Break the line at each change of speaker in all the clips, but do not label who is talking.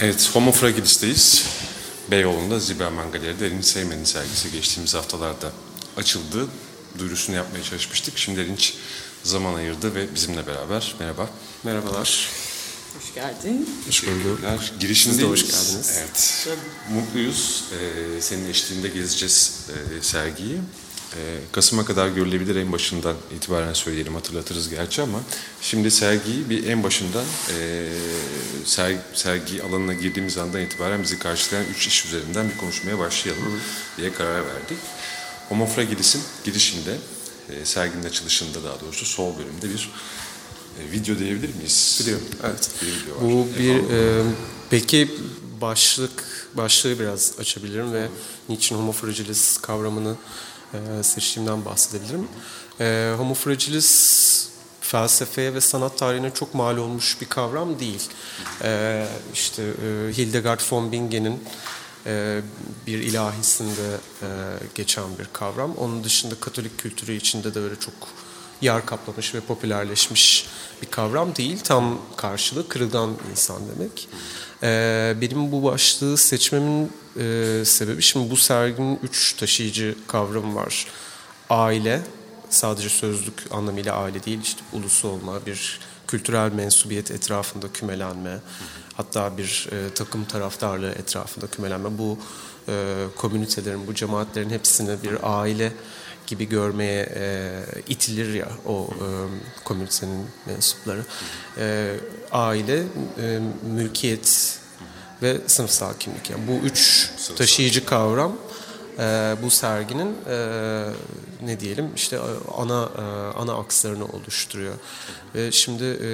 Evet, Homo Fragilis'teyiz. Beyoğlu'nda Zibelman Galeri'de Erinç Sevmen'in sergisi geçtiğimiz haftalarda açıldı. Duyurusunu yapmaya çalışmıştık. Şimdi Erinç zaman ayırdı ve bizimle beraber. Merhaba.
Merhabalar.
Hoş geldin.
Hoş bulduk.
Girişindeyiz.
Hoş geldiniz.
Evet. Mutluyuz. Ee, senin eşliğinde gezeceğiz e, sergiyi. Ee, Kasım'a kadar görülebilir en başından itibaren söyleyelim hatırlatırız gerçi ama şimdi sergiyi bir en başından e, sergi, sergi alanına girdiğimiz andan itibaren bizi karşılayan üç iş üzerinden bir konuşmaya başlayalım diye karar verdik. Homo Fragilis'in girişinde, e, serginin açılışında daha doğrusu sol bölümde bir e, video diyebilir miyiz?
Video, evet.
Bir video var.
Bu bir e, peki başlık başlığı biraz açabilirim ve niçin homo fragilis kavramını e, seçtiğimden bahsedebilirim. E, homo fragilis felsefeye ve sanat tarihine çok mal olmuş bir kavram değil. E, işte e, Hildegard von Bingen'in e, bir ilahisinde e, geçen bir kavram. Onun dışında Katolik kültürü içinde de öyle çok yer kaplamış ve popülerleşmiş bir kavram değil. Tam karşılığı kırılgan insan demek. Ee, benim bu başlığı seçmemin e, sebebi şimdi bu serginin üç taşıyıcı kavramı var. Aile, sadece sözlük anlamıyla aile değil, işte ulusu olma, bir kültürel mensubiyet etrafında kümelenme, hatta bir e, takım taraftarlığı etrafında kümelenme. Bu e, komünitelerin, bu cemaatlerin hepsini bir aile gibi görmeye e, itilir ya o e, komünitenin mensupları. E, aile, e, mülkiyet ve sınıfsal kimlik. Yani bu üç taşıyıcı kavram e, bu serginin e, ne diyelim işte e, ana e, ana akslarını oluşturuyor. Ve şimdi e,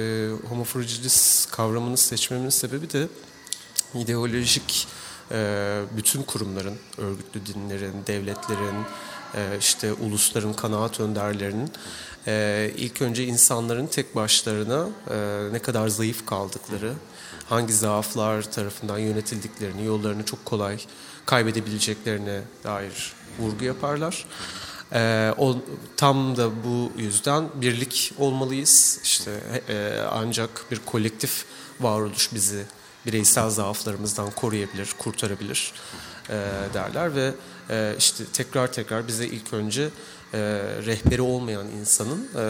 homo fragilis kavramını seçmemin sebebi de ideolojik e, bütün kurumların, örgütlü dinlerin, devletlerin, işte ulusların kanaat önderlerinin e, ilk önce insanların tek başlarına e, ne kadar zayıf kaldıkları, hangi zaaflar tarafından yönetildiklerini, yollarını çok kolay kaybedebileceklerine dair vurgu yaparlar. Ee, o, tam da bu yüzden birlik olmalıyız. İşte e, ancak bir kolektif varoluş bizi bireysel zaaflarımızdan koruyabilir, kurtarabilir e, derler ve e, işte tekrar tekrar bize ilk önce e, rehberi olmayan insanın e,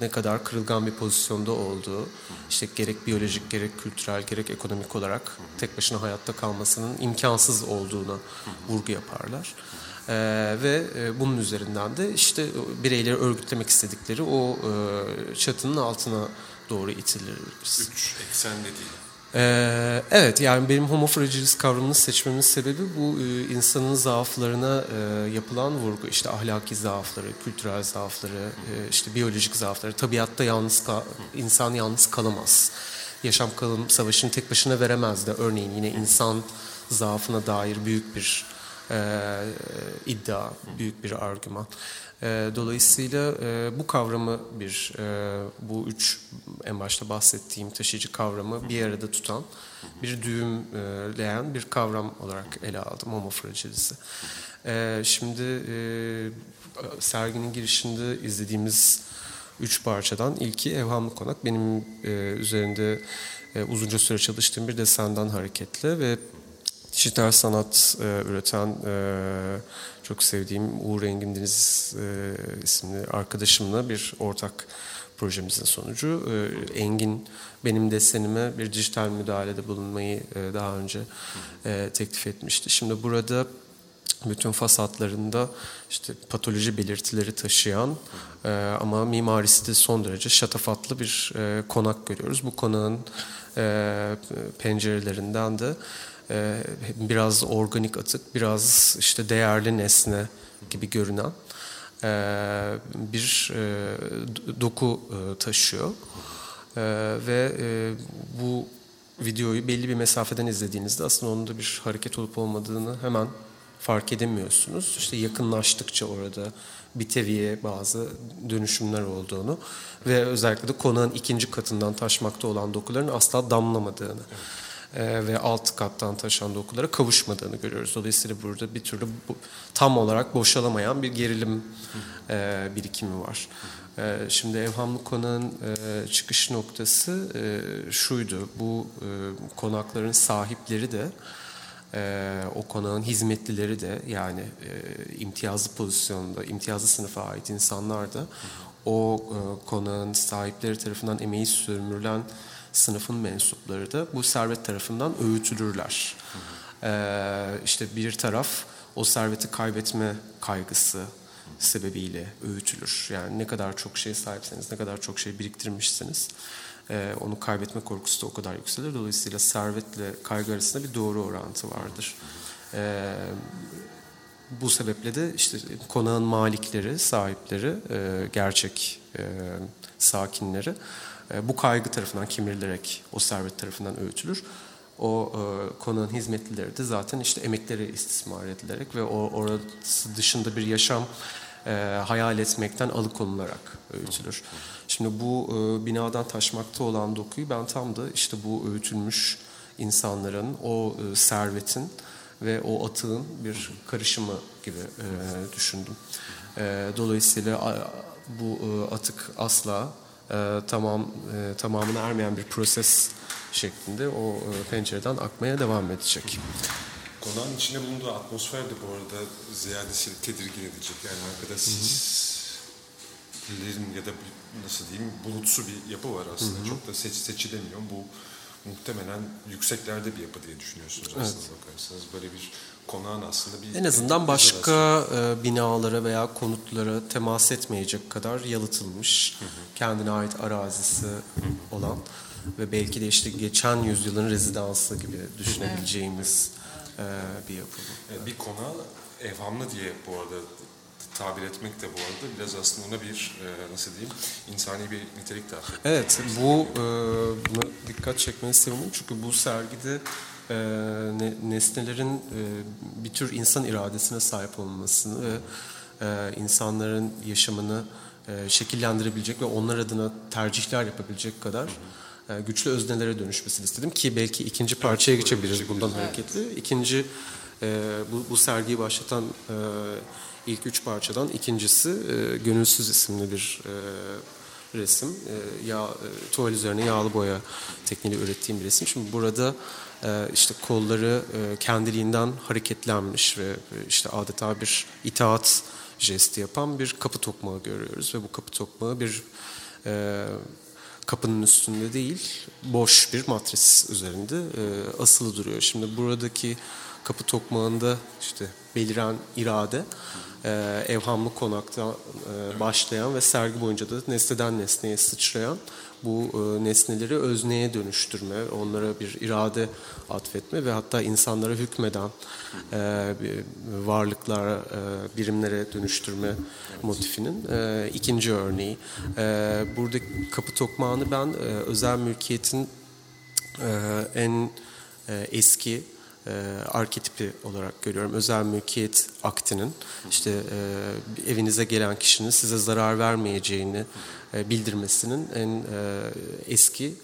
ne kadar kırılgan bir pozisyonda olduğu, işte gerek biyolojik, gerek kültürel, gerek ekonomik olarak tek başına hayatta kalmasının imkansız olduğuna vurgu yaparlar. Ee, ve e, bunun üzerinden de işte bireyleri örgütlemek istedikleri o e, çatının altına doğru itiliriz.
Üç eksen dediğim.
Ee, evet yani benim homo fragilis kavramını seçmemin sebebi bu e, insanın zaaflarına e, yapılan vurgu. işte ahlaki zaafları, kültürel zaafları, e, işte biyolojik zaafları. Tabiatta yalnız insan yalnız kalamaz. Yaşam kalım savaşını tek başına veremez de. Örneğin yine insan zaafına dair büyük bir e, iddia, büyük bir argüman. E, dolayısıyla e, bu kavramı bir, e, bu üç en başta bahsettiğim taşıyıcı kavramı bir arada tutan, bir düğümleyen bir kavram olarak ele aldım homo fragilis'i. E, şimdi e, serginin girişinde izlediğimiz üç parçadan ilki Evhamlı Konak. Benim e, üzerinde e, uzunca süre çalıştığım bir desenden hareketle ve dijital sanat e, üreten e, çok sevdiğim Uğur Engin Deniz e, isimli arkadaşımla bir ortak projemizin sonucu. E, Engin benim desenime bir dijital müdahalede bulunmayı e, daha önce e, teklif etmişti. Şimdi burada bütün fasatlarında işte patoloji belirtileri taşıyan e, ama mimarisi de son derece şatafatlı bir e, konak görüyoruz. Bu konağın e, pencerelerinden de biraz organik atık, biraz işte değerli nesne gibi görünen e, bir e, doku e, taşıyor. E, ve e, bu videoyu belli bir mesafeden izlediğinizde aslında onun da bir hareket olup olmadığını hemen fark edemiyorsunuz. İşte yakınlaştıkça orada bir teviye bazı dönüşümler olduğunu ve özellikle de konağın ikinci katından taşmakta olan dokuların asla damlamadığını e, ve alt kattan taşan dokulara kavuşmadığını görüyoruz. Dolayısıyla burada bir türlü tam olarak boşalamayan bir gerilim e, birikimi var. E, şimdi Evhamlı Konağı'nın e, çıkış noktası e, şuydu. Bu e, konakların sahipleri de e, o konağın hizmetlileri de yani e, imtiyazlı pozisyonda, imtiyazlı sınıfa ait insanlar da o e, konağın sahipleri tarafından emeği sömürülen sınıfın mensupları da bu servet tarafından öğütülürler. E, işte bir taraf o serveti kaybetme kaygısı sebebiyle öğütülür. Yani ne kadar çok şey sahipseniz, ne kadar çok şey biriktirmişseniz e, onu kaybetme korkusu da o kadar yükselir. Dolayısıyla servetle kaygı arasında bir doğru orantı vardır. E, bu sebeple de işte konağın malikleri, sahipleri, e, gerçek e, sakinleri bu kaygı tarafından kemirilerek o servet tarafından öğütülür. O e, konağın hizmetlileri de zaten işte emekleri istismar edilerek ve o orası dışında bir yaşam e, hayal etmekten alıkonularak öğütülür. Şimdi bu e, binadan taşmakta olan dokuyu ben tam da işte bu öğütülmüş insanların, o e, servetin ve o atığın bir karışımı gibi e, düşündüm. E, dolayısıyla bu e, atık asla e, tamam e, tamamına ermeyen bir proses şeklinde o e, pencereden akmaya devam edecek.
Konağın içinde bulunduğu atmosfer de bu arada ziyadesiyle tedirgin edecek. Yani arkada sislerin ya da nasıl diyeyim bulutsu bir yapı var aslında. Çok da seç, seçilemiyor. Bu muhtemelen yükseklerde bir yapı diye düşünüyorsunuz aslında bakarsanız. Böyle bir konağın aslında bir...
En azından başka e, binalara veya konutlara temas etmeyecek kadar yalıtılmış, kendine ait arazisi olan ve belki de işte geçen yüzyılın rezidansı gibi düşünebileceğimiz e, bir yapı.
Evet, Bir konağı evhamlı diye bu arada tabir etmek de bu arada biraz aslında ona bir e, nasıl diyeyim insani bir nitelik de.
Evet, bu e, buna dikkat çekmeni sevindim çünkü bu sergide e, ne- nesnelerin e, bir tür insan iradesine sahip olmasını ve e, insanların yaşamını e, şekillendirebilecek ve onlar adına tercihler yapabilecek kadar e, güçlü öznelere dönüşmesini istedim ki belki ikinci parçaya geçebiliriz bundan hareketli. İkinci e, bu, bu sergiyi başlatan e, ilk üç parçadan ikincisi e, Gönülsüz isimli bir e, resim. E, yağ, e, tuval üzerine yağlı boya tekniğiyle ürettiğim bir resim. Şimdi burada işte kolları e, kendiliğinden hareketlenmiş ve e, işte adeta bir itaat jesti yapan bir kapı tokmağı görüyoruz ve bu kapı tokmağı bir e, kapının üstünde değil, boş bir matris üzerinde asılı duruyor. Şimdi buradaki kapı tokmağında işte beliren irade evhamlı konakta başlayan ve sergi boyunca da nesneden nesneye sıçrayan bu e, nesneleri özneye dönüştürme, onlara bir irade atfetme ve hatta insanlara hükmeden e, e, birimlere dönüştürme motifinin ikinci örneği. Buradaki kapı tokmağını ben özel mülkiyetin en eski e, arketipi olarak görüyorum. Özel mülkiyet aktinin işte e, evinize gelen kişinin size zarar vermeyeceğini e, bildirmesinin en e, eski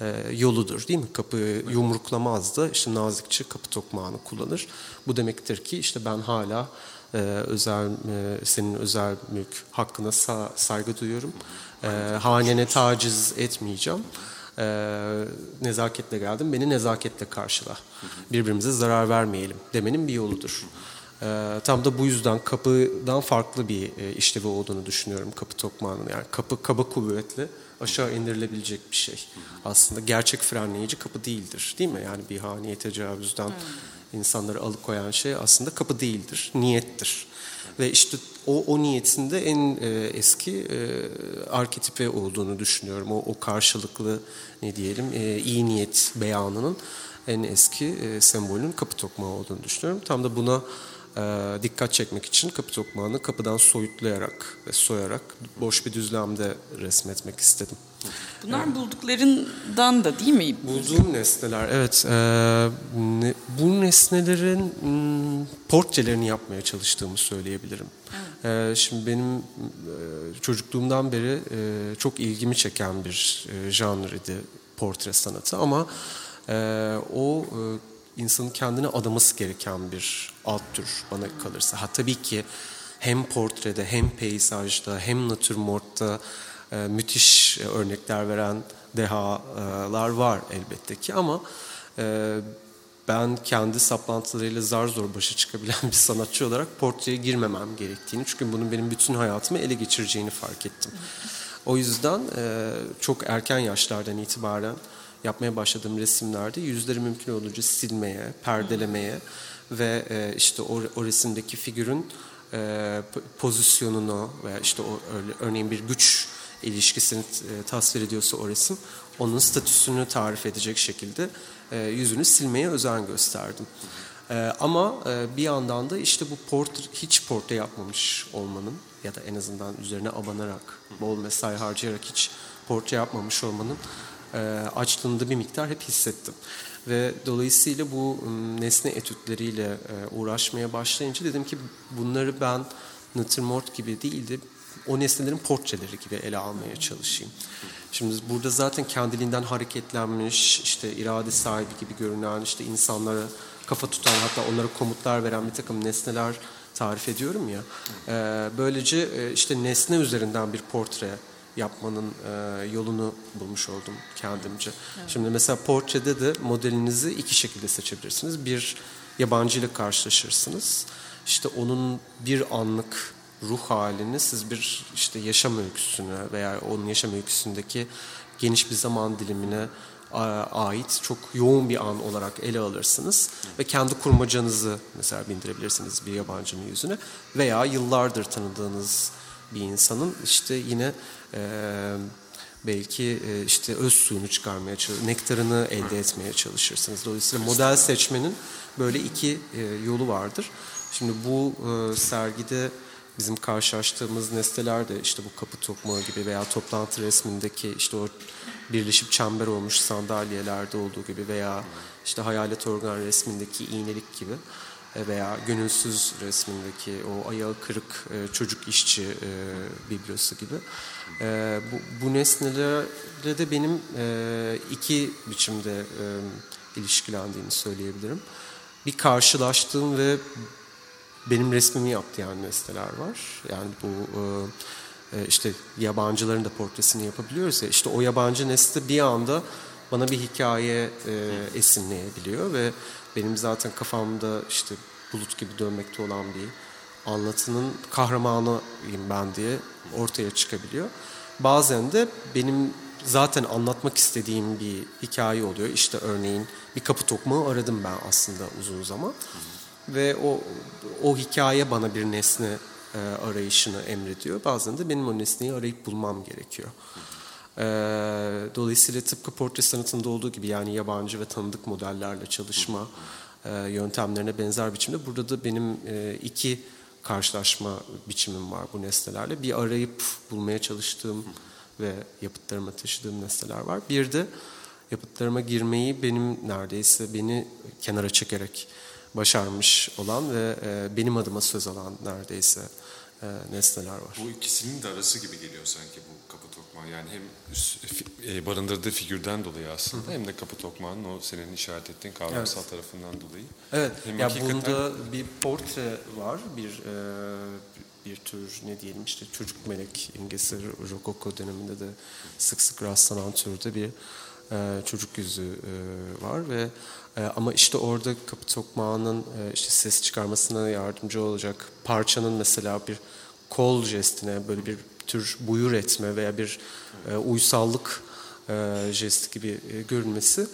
e, yoludur değil mi? Kapı yumruklamaz da işte nazikçe kapı tokmağını kullanır. Bu demektir ki işte ben hala e, özel e, senin özel mülk hakkına sa- saygı duyuyorum. E, hanene taciz etmeyeceğim. E, nezaketle geldim, beni nezaketle karşıla. Birbirimize zarar vermeyelim demenin bir yoludur. E, tam da bu yüzden kapıdan farklı bir e, işlevi olduğunu düşünüyorum kapı tokmağının. Yani kapı kaba kuvvetle aşağı indirilebilecek bir şey. Aslında gerçek frenleyici kapı değildir değil mi? Yani bir haneye tecavüzden insanları alıkoyan şey aslında kapı değildir, niyettir. Ve işte o, o niyetinde en e, eski e, arketipe olduğunu düşünüyorum. O, o karşılıklı ne diyelim e, iyi niyet beyanının en eski e, sembolün kapı tokmağı olduğunu düşünüyorum. Tam da buna e, dikkat çekmek için kapı tokmağını kapıdan soyutlayarak ve soyarak boş bir düzlemde resmetmek istedim.
Bunlar bulduklarından da değil mi?
Bulduğum nesneler, evet. e, bu nesnelerin hmm, portrelerini yapmaya çalıştığımı söyleyebilirim. E, şimdi benim e, çocukluğumdan beri e, çok ilgimi çeken bir e, janrıydı portre sanatı ama e, o e, insanın kendine adaması gereken bir alt tür bana kalırsa. Ha tabii ki hem portrede hem peyzajda hem natürmortta müthiş e, örnekler veren dehalar var elbette ki ama e, ben kendi saplantılarıyla zar zor başa çıkabilen bir sanatçı olarak portreye girmemem gerektiğini çünkü bunun benim bütün hayatımı ele geçireceğini fark ettim. O yüzden e, çok erken yaşlardan itibaren yapmaya başladığım resimlerde yüzleri mümkün olunca silmeye, perdelemeye ve e, işte o, o resimdeki figürün e, pozisyonunu veya işte o örneğin bir güç ilişkisini e, tasvir ediyorsa o resim onun statüsünü tarif edecek şekilde e, yüzünü silmeye özen gösterdim. E, ama bir yandan da işte bu portre, hiç portre yapmamış olmanın ya da en azından üzerine abanarak, bol mesai harcayarak hiç portre yapmamış olmanın e, bir miktar hep hissettim. Ve dolayısıyla bu nesne etütleriyle uğraşmaya başlayınca dedim ki bunları ben natürmort gibi değil de o nesnelerin portreleri gibi ele almaya çalışayım. Şimdi burada zaten kendiliğinden hareketlenmiş, işte irade sahibi gibi görünen, işte insanlara kafa tutan hatta onlara komutlar veren bir takım nesneler tarif ediyorum ya. E, böylece e, işte nesne üzerinden bir portre yapmanın e, yolunu bulmuş oldum kendimce. Evet. Şimdi mesela portrede de modelinizi iki şekilde seçebilirsiniz. Bir yabancı ile karşılaşırsınız. İşte onun bir anlık ruh halini siz bir işte yaşam öyküsüne veya onun yaşam öyküsündeki geniş bir zaman dilimine ait çok yoğun bir an olarak ele alırsınız ve kendi kurmacanızı mesela bindirebilirsiniz bir yabancının yüzüne veya yıllardır tanıdığınız bir insanın işte yine e, belki e, işte öz suyunu çıkarmaya nektarını elde etmeye çalışırsınız. Dolayısıyla model seçmenin böyle iki e, yolu vardır. Şimdi bu e, sergide bizim karşılaştığımız nesneler de işte bu kapı tokmağı gibi veya toplantı resmindeki işte o birleşip çember olmuş sandalyelerde olduğu gibi veya işte hayalet organ resmindeki iğnelik gibi e, veya gönülsüz resmindeki o ayağı kırık e, çocuk işçi e, biblosu gibi. Bu, bu nesnelere de benim iki biçimde ilişkilendiğini söyleyebilirim. Bir karşılaştığım ve benim resmimi yaptı yani nesneler var. Yani bu işte yabancıların da portresini yapabiliyoruz ya. İşte o yabancı nesne bir anda bana bir hikaye esinleyebiliyor ve benim zaten kafamda işte bulut gibi dönmekte olan bir anlatının kahramanıyım ben diye ortaya çıkabiliyor. Bazen de benim zaten anlatmak istediğim bir hikaye oluyor. İşte örneğin bir kapı tokmağı aradım ben aslında uzun zaman. Ve o o hikaye bana bir nesne e, arayışını emrediyor. Bazen de benim o nesneyi arayıp bulmam gerekiyor. E, dolayısıyla tıpkı portre sanatında olduğu gibi yani yabancı ve tanıdık modellerle çalışma e, yöntemlerine benzer biçimde burada da benim e, iki karşılaşma biçimim var bu nesnelerle. Bir arayıp bulmaya çalıştığım ve yapıtlarıma taşıdığım nesneler var. Bir de yapıtlarıma girmeyi benim neredeyse beni kenara çekerek başarmış olan ve e, benim adıma söz alan neredeyse e, nesneler var.
Bu ikisinin de arası gibi geliyor sanki bu kapı tokmağı. Yani hem e, barındırdığı figürden dolayı aslında Hı. hem de kapı tokmağının o senin işaret ettiğin kavramsal evet. tarafından dolayı.
Evet. Hem ya hakikaten... bunda bir portre var, bir e, bir tür ne diyelim işte çocuk melek imgesi Rokoko döneminde de sık sık rastlanan türde bir e, çocuk yüzü e, var ve e, ama işte orada kapı tokmağının e, işte ses çıkarmasına yardımcı olacak parçanın mesela bir kol jestine böyle bir tür buyur etme veya bir e, uysallık e, jesti gibi e, görünmesi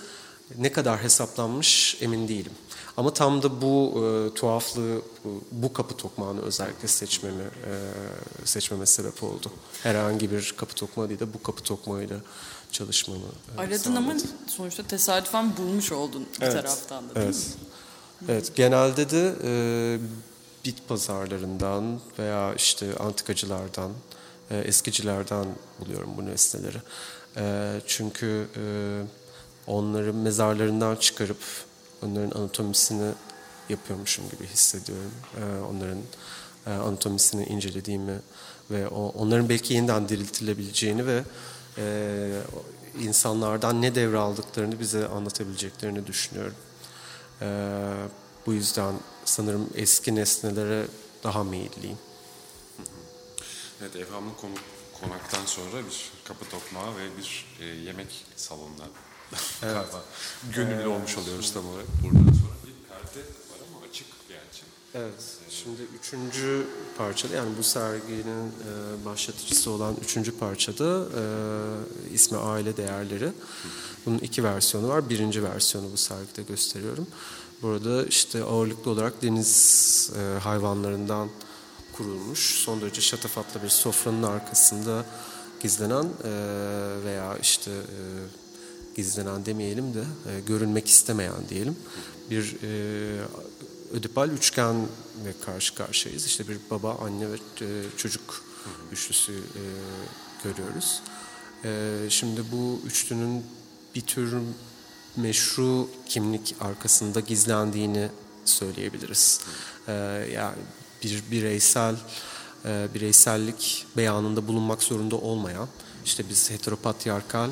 ne kadar hesaplanmış emin değilim. Ama tam da bu e, tuhaflığı bu, bu kapı tokmağını özellikle seçmemi e, seçmeme sebep oldu. Herhangi bir kapı tokmağı değil de bu kapı tokmağıyla çalışmamı
e, Aradın sağladı. ama sonuçta tesadüfen bulmuş oldun bir evet, taraftan da değil
evet. mi? Evet. Genelde de e, bit pazarlarından veya işte antikacılardan, e, eskicilerden buluyorum bu nesneleri. E, çünkü e, onları mezarlarından çıkarıp onların anatomisini yapıyormuşum gibi hissediyorum. E, onların e, anatomisini incelediğimi ve o, onların belki yeniden diriltilebileceğini ve e, insanlardan ne devraldıklarını bize anlatabileceklerini düşünüyorum. E, bu yüzden sanırım eski nesnelere daha meyilliyim.
Evet, Evham'ın konu, konaktan sonra bir kapı tokmağı ve bir e, yemek salonuna galiba gönüllü olmuş oluyoruz tam olarak. Buradan sonra bir perde var ama açık gerçi.
Evet. Şimdi üçüncü parçada yani bu serginin e, başlatıcısı olan üçüncü parçada e, ismi Aile Değerleri. Bunun iki versiyonu var. Birinci versiyonu bu sergide gösteriyorum. Burada işte ağırlıklı olarak deniz e, hayvanlarından kurulmuş son derece şatafatlı bir sofranın arkasında gizlenen e, veya işte e, gizlenen demeyelim de e, görünmek istemeyen diyelim bir e, ödipal üçgenle karşı karşıyayız. İşte bir baba, anne ve e, çocuk üçlüsü e, görüyoruz. E, şimdi bu üçlünün bir tür meşru kimlik arkasında gizlendiğini söyleyebiliriz. Yani bir bireysel bireysellik beyanında bulunmak zorunda olmayan, işte biz heteropatriarkal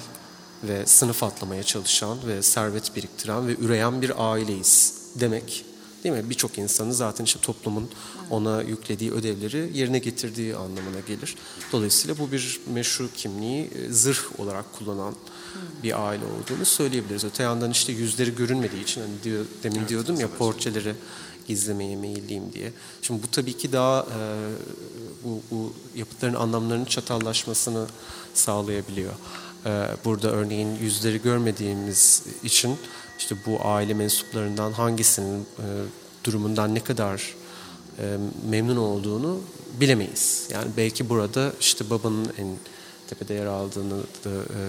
ve sınıf atlamaya çalışan ve servet biriktiren ve üreyen bir aileyiz demek. Değil mi? Birçok insanın zaten işte toplumun ona yüklediği ödevleri yerine getirdiği anlamına gelir. Dolayısıyla bu bir meşru kimliği e, zırh olarak kullanan bir aile olduğunu söyleyebiliriz. Öte yandan işte yüzleri görünmediği için hani diyor, demin diyordum ya portreleri gizlemeye meyilliyim diye. Şimdi bu tabii ki daha e, bu, bu yapıtların anlamlarının çatallaşmasını sağlayabiliyor. E, burada örneğin yüzleri görmediğimiz için işte bu aile mensuplarından hangisinin e, durumundan ne kadar e, memnun olduğunu bilemeyiz. Yani belki burada işte babanın en tepede yer aldığını da e,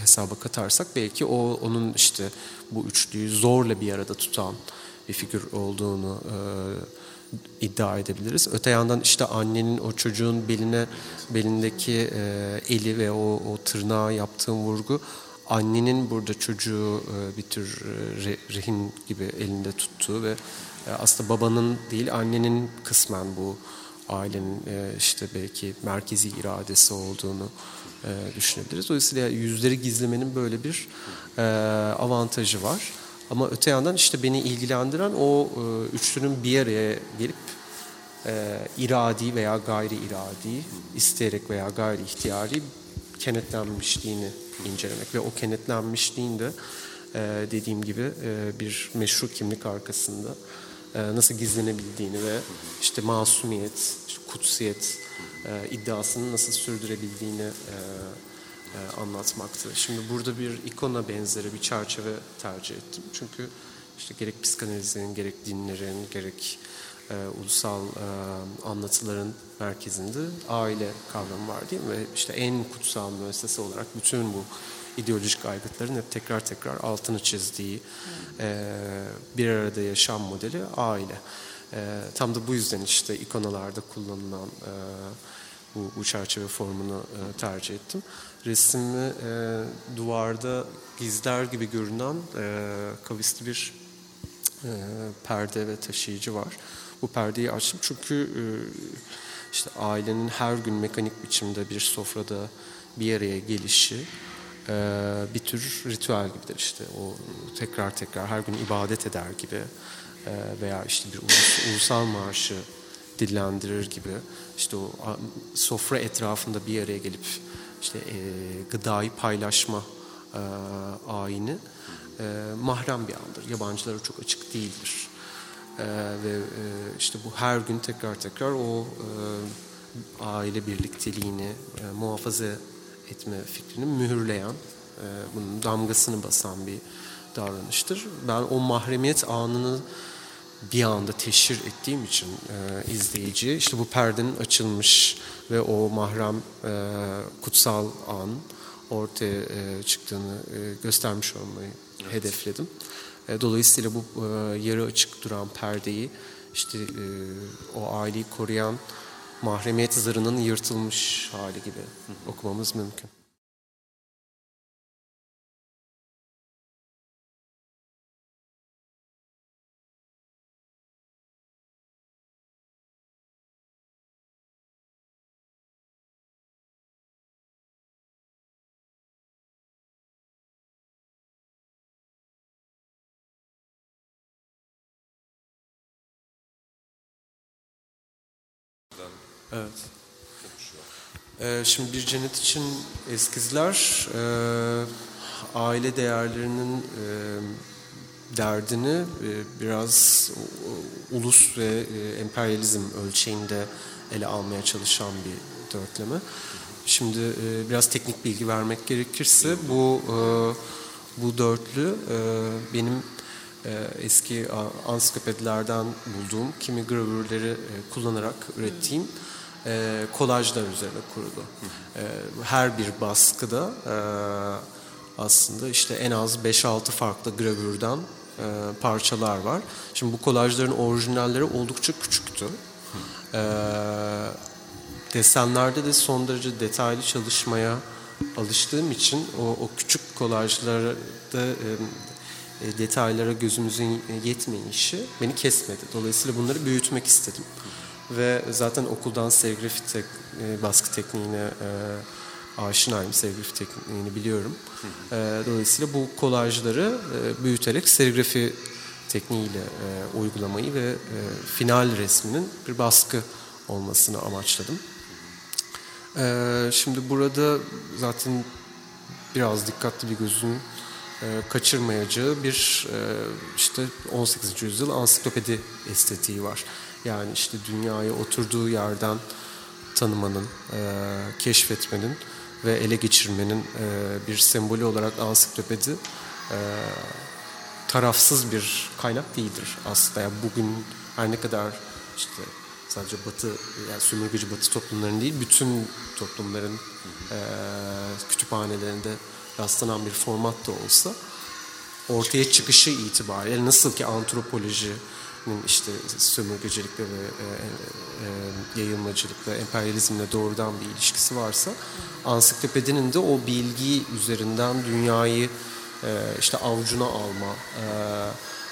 hesaba katarsak belki o onun işte bu üçlüyü zorla bir arada tutan bir figür olduğunu e, iddia edebiliriz. Öte yandan işte annenin o çocuğun beline belindeki e, eli ve o, o tırnağa yaptığım vurgu annenin burada çocuğu e, bir tür e, re, rehin gibi elinde tuttuğu ve e, aslında babanın değil annenin kısmen bu ailenin işte belki merkezi iradesi olduğunu düşünebiliriz. Dolayısıyla yüzleri gizlemenin böyle bir avantajı var. Ama öte yandan işte beni ilgilendiren o üçlünün bir araya gelip iradi veya gayri iradi, isteyerek veya gayri ihtiyari kenetlenmişliğini incelemek ve o kenetlenmişliğin de e, dediğim gibi e, bir meşru kimlik arkasında e, nasıl gizlenebildiğini ve işte masumiyet, işte kutsiyet e, iddiasını nasıl sürdürebildiğini e, e, anlatmaktı. Şimdi burada bir ikona benzeri bir çerçeve tercih ettim. Çünkü işte gerek psikanalizin, gerek dinlerin, gerek e, ulusal e, anlatıların merkezinde aile kavramı var değil mi? Ve işte en kutsal müessese olarak bütün bu ideolojik aygıtların hep tekrar tekrar altını çizdiği e, bir arada yaşam modeli aile. E, tam da bu yüzden işte ikonalarda kullanılan e, bu, bu çerçeve formunu e, tercih ettim. Resmi e, duvarda gizler gibi görünen e, kavisli bir e, perde ve taşıyıcı var. Bu perdeyi açtım çünkü e, işte ailenin her gün mekanik biçimde bir sofrada bir araya gelişi e, bir tür ritüel gibidir işte o tekrar tekrar her gün ibadet eder gibi e, veya işte bir ulus, ulusal marşı dillendirir gibi işte o sofra etrafında bir araya gelip işte e, gıdayı paylaşma ayini mahrem bir andır. Yabancılara çok açık değildir. E, ve e, işte bu her gün tekrar tekrar o e, aile birlikteliğini e, muhafaza etme fikrini mühürleyen, e, bunun damgasını basan bir davranıştır. Ben o mahremiyet anını bir anda teşhir ettiğim için e, izleyiciye işte bu perdenin açılmış ve o mahrem e, kutsal an ortaya e, çıktığını e, göstermiş olmayı hedefledim. E, dolayısıyla bu e, yarı açık duran perdeyi işte e, o aileyi koruyan mahremiyet zarının yırtılmış hali gibi okumamız mümkün. Evet. Ee, şimdi bir cennet için eskizler e, aile değerlerinin e, derdini e, biraz ulus ve e, emperyalizm ölçeğinde ele almaya çalışan bir dörtleme. Şimdi e, biraz teknik bilgi vermek gerekirse bu e, bu dörtlü e, benim eski ansiklopedilerden bulduğum kimi gravürleri kullanarak ürettiğim e, kolajlar üzerine kurulu. E, her bir baskıda e, aslında işte en az 5-6 farklı gravürden e, parçalar var. Şimdi bu kolajların orijinalleri oldukça küçüktü. E, desenlerde de son derece detaylı çalışmaya alıştığım için o, o küçük kolajlarda e, e, detaylara gözümüzün yetmeyişi beni kesmedi. Dolayısıyla bunları büyütmek istedim. Ve zaten okuldan serigrafi tek, e, baskı tekniğine e, aşinayım. Serigrafi tekniğini biliyorum. E, dolayısıyla bu kolajları e, büyüterek serigrafi tekniğiyle e, uygulamayı ve e, final resminin bir baskı olmasını amaçladım. E, şimdi burada zaten biraz dikkatli bir gözün e, kaçırmayacağı bir e, işte 18. yüzyıl ansiklopedi estetiği var. Yani işte dünyayı oturduğu yerden tanımanın, e, keşfetmenin ve ele geçirmenin e, bir sembolü olarak ansiklopedi e, tarafsız bir kaynak değildir aslında. Yani bugün her ne kadar işte sadece batı yani sömürgeci batı toplumların değil bütün toplumların e, kütüphanelerinde rastlanan bir format da olsa ortaya çıkışı itibariyle nasıl ki antropolojinin işte sömürgecilikle ve e, e, yayılmacılıkla, emperyalizmle doğrudan bir ilişkisi varsa ansiklopedinin de o bilgi üzerinden dünyayı e, işte avucuna alma e,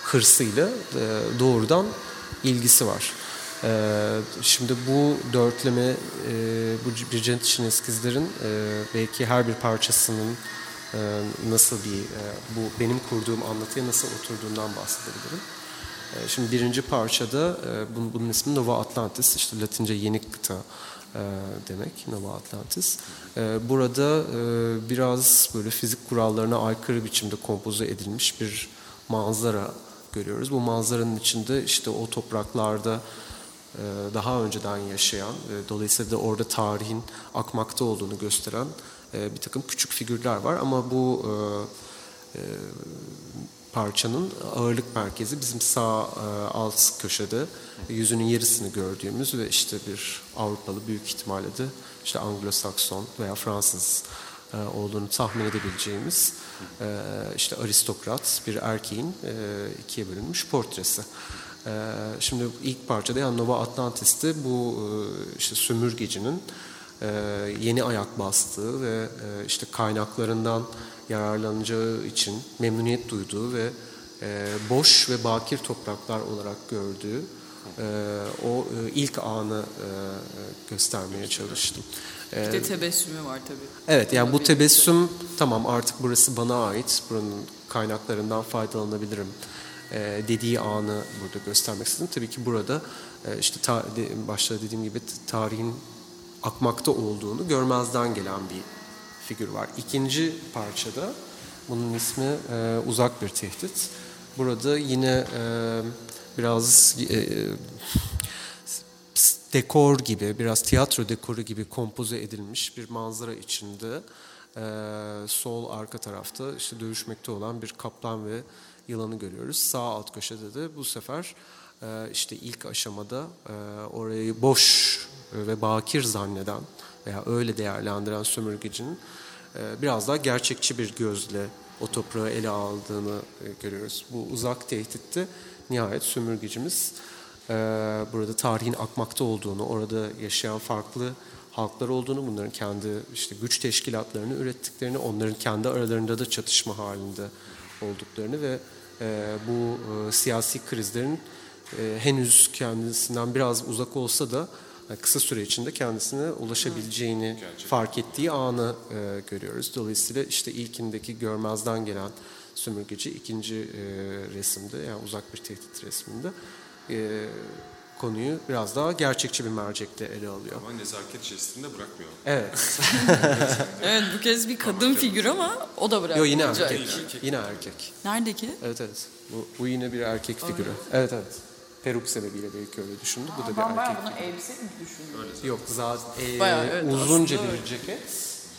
hırsıyla e, doğrudan ilgisi var. Ee, şimdi bu dörtleme, e, bu cennet için eskizlerin e, belki her bir parçasının e, nasıl bir, e, bu benim kurduğum anlatıya nasıl oturduğundan bahsedebilirim. E, şimdi birinci parçada e, bunun, ismi Nova Atlantis, işte Latince yeni kıta e, demek Nova Atlantis. E, burada biraz böyle fizik kurallarına aykırı biçimde kompoze edilmiş bir manzara görüyoruz. Bu manzaranın içinde işte o topraklarda daha önceden yaşayan, e, dolayısıyla da orada tarihin akmakta olduğunu gösteren bir takım küçük figürler var. Ama bu parçanın ağırlık merkezi bizim sağ alt köşede yüzünün yarısını gördüğümüz ve işte bir Avrupalı büyük ihtimalle de işte Anglo-Sakson veya Fransız olduğunu tahmin edebileceğimiz işte aristokrat bir erkeğin ikiye bölünmüş portresi. Şimdi ilk parçada yani Nova Atlantis'te bu işte sömürgecinin yeni ayak bastığı ve işte kaynaklarından yararlanacağı için memnuniyet duyduğu ve boş ve bakir topraklar olarak gördüğü o ilk anı göstermeye çalıştım.
Bir de tebessümü var tabii.
Evet yani bu tebessüm tamam artık burası bana ait. Buranın kaynaklarından faydalanabilirim dediği anı burada göstermek istedim. Tabii ki burada işte ta, başta dediğim gibi tarihin akmakta olduğunu görmezden gelen bir figür var. İkinci parçada bunun ismi uzak bir tehdit. Burada yine biraz dekor gibi, biraz tiyatro dekoru gibi kompoze edilmiş bir manzara içinde sol arka tarafta işte dövüşmekte olan bir kaplan ve yılanı görüyoruz. Sağ alt köşede de bu sefer işte ilk aşamada orayı boş ve bakir zanneden veya öyle değerlendiren sömürgecinin biraz daha gerçekçi bir gözle o toprağı ele aldığını görüyoruz. Bu uzak tehditte nihayet sömürgecimiz burada tarihin akmakta olduğunu, orada yaşayan farklı halklar olduğunu, bunların kendi işte güç teşkilatlarını ürettiklerini, onların kendi aralarında da çatışma halinde olduklarını ve bu siyasi krizlerin henüz kendisinden biraz uzak olsa da kısa süre içinde kendisine ulaşabileceğini Gerçekten. fark ettiği anı görüyoruz. Dolayısıyla işte ilkindeki görmezden gelen sömürgeci ikinci resimde yani uzak bir tehdit resminde konuyu biraz daha gerçekçi bir mercekte ele alıyor.
Ama nezaket jestini de bırakmıyor.
Evet.
Evet bu kez bir kadın figür ama o da bırak.
Yo yine erkek. Yine erkek.
Nerede ki?
Evet evet. Bu, bu yine bir erkek figürü. Evet evet. Peruk sebebiyle belki öyle düşündü. Bu da bir
Ben bayağı
erkek.
bunu elbise mi düşündüm?
Yok zaten e,
Bayağı, evet,
uzunca
aslında
bir
öyle.
ceket.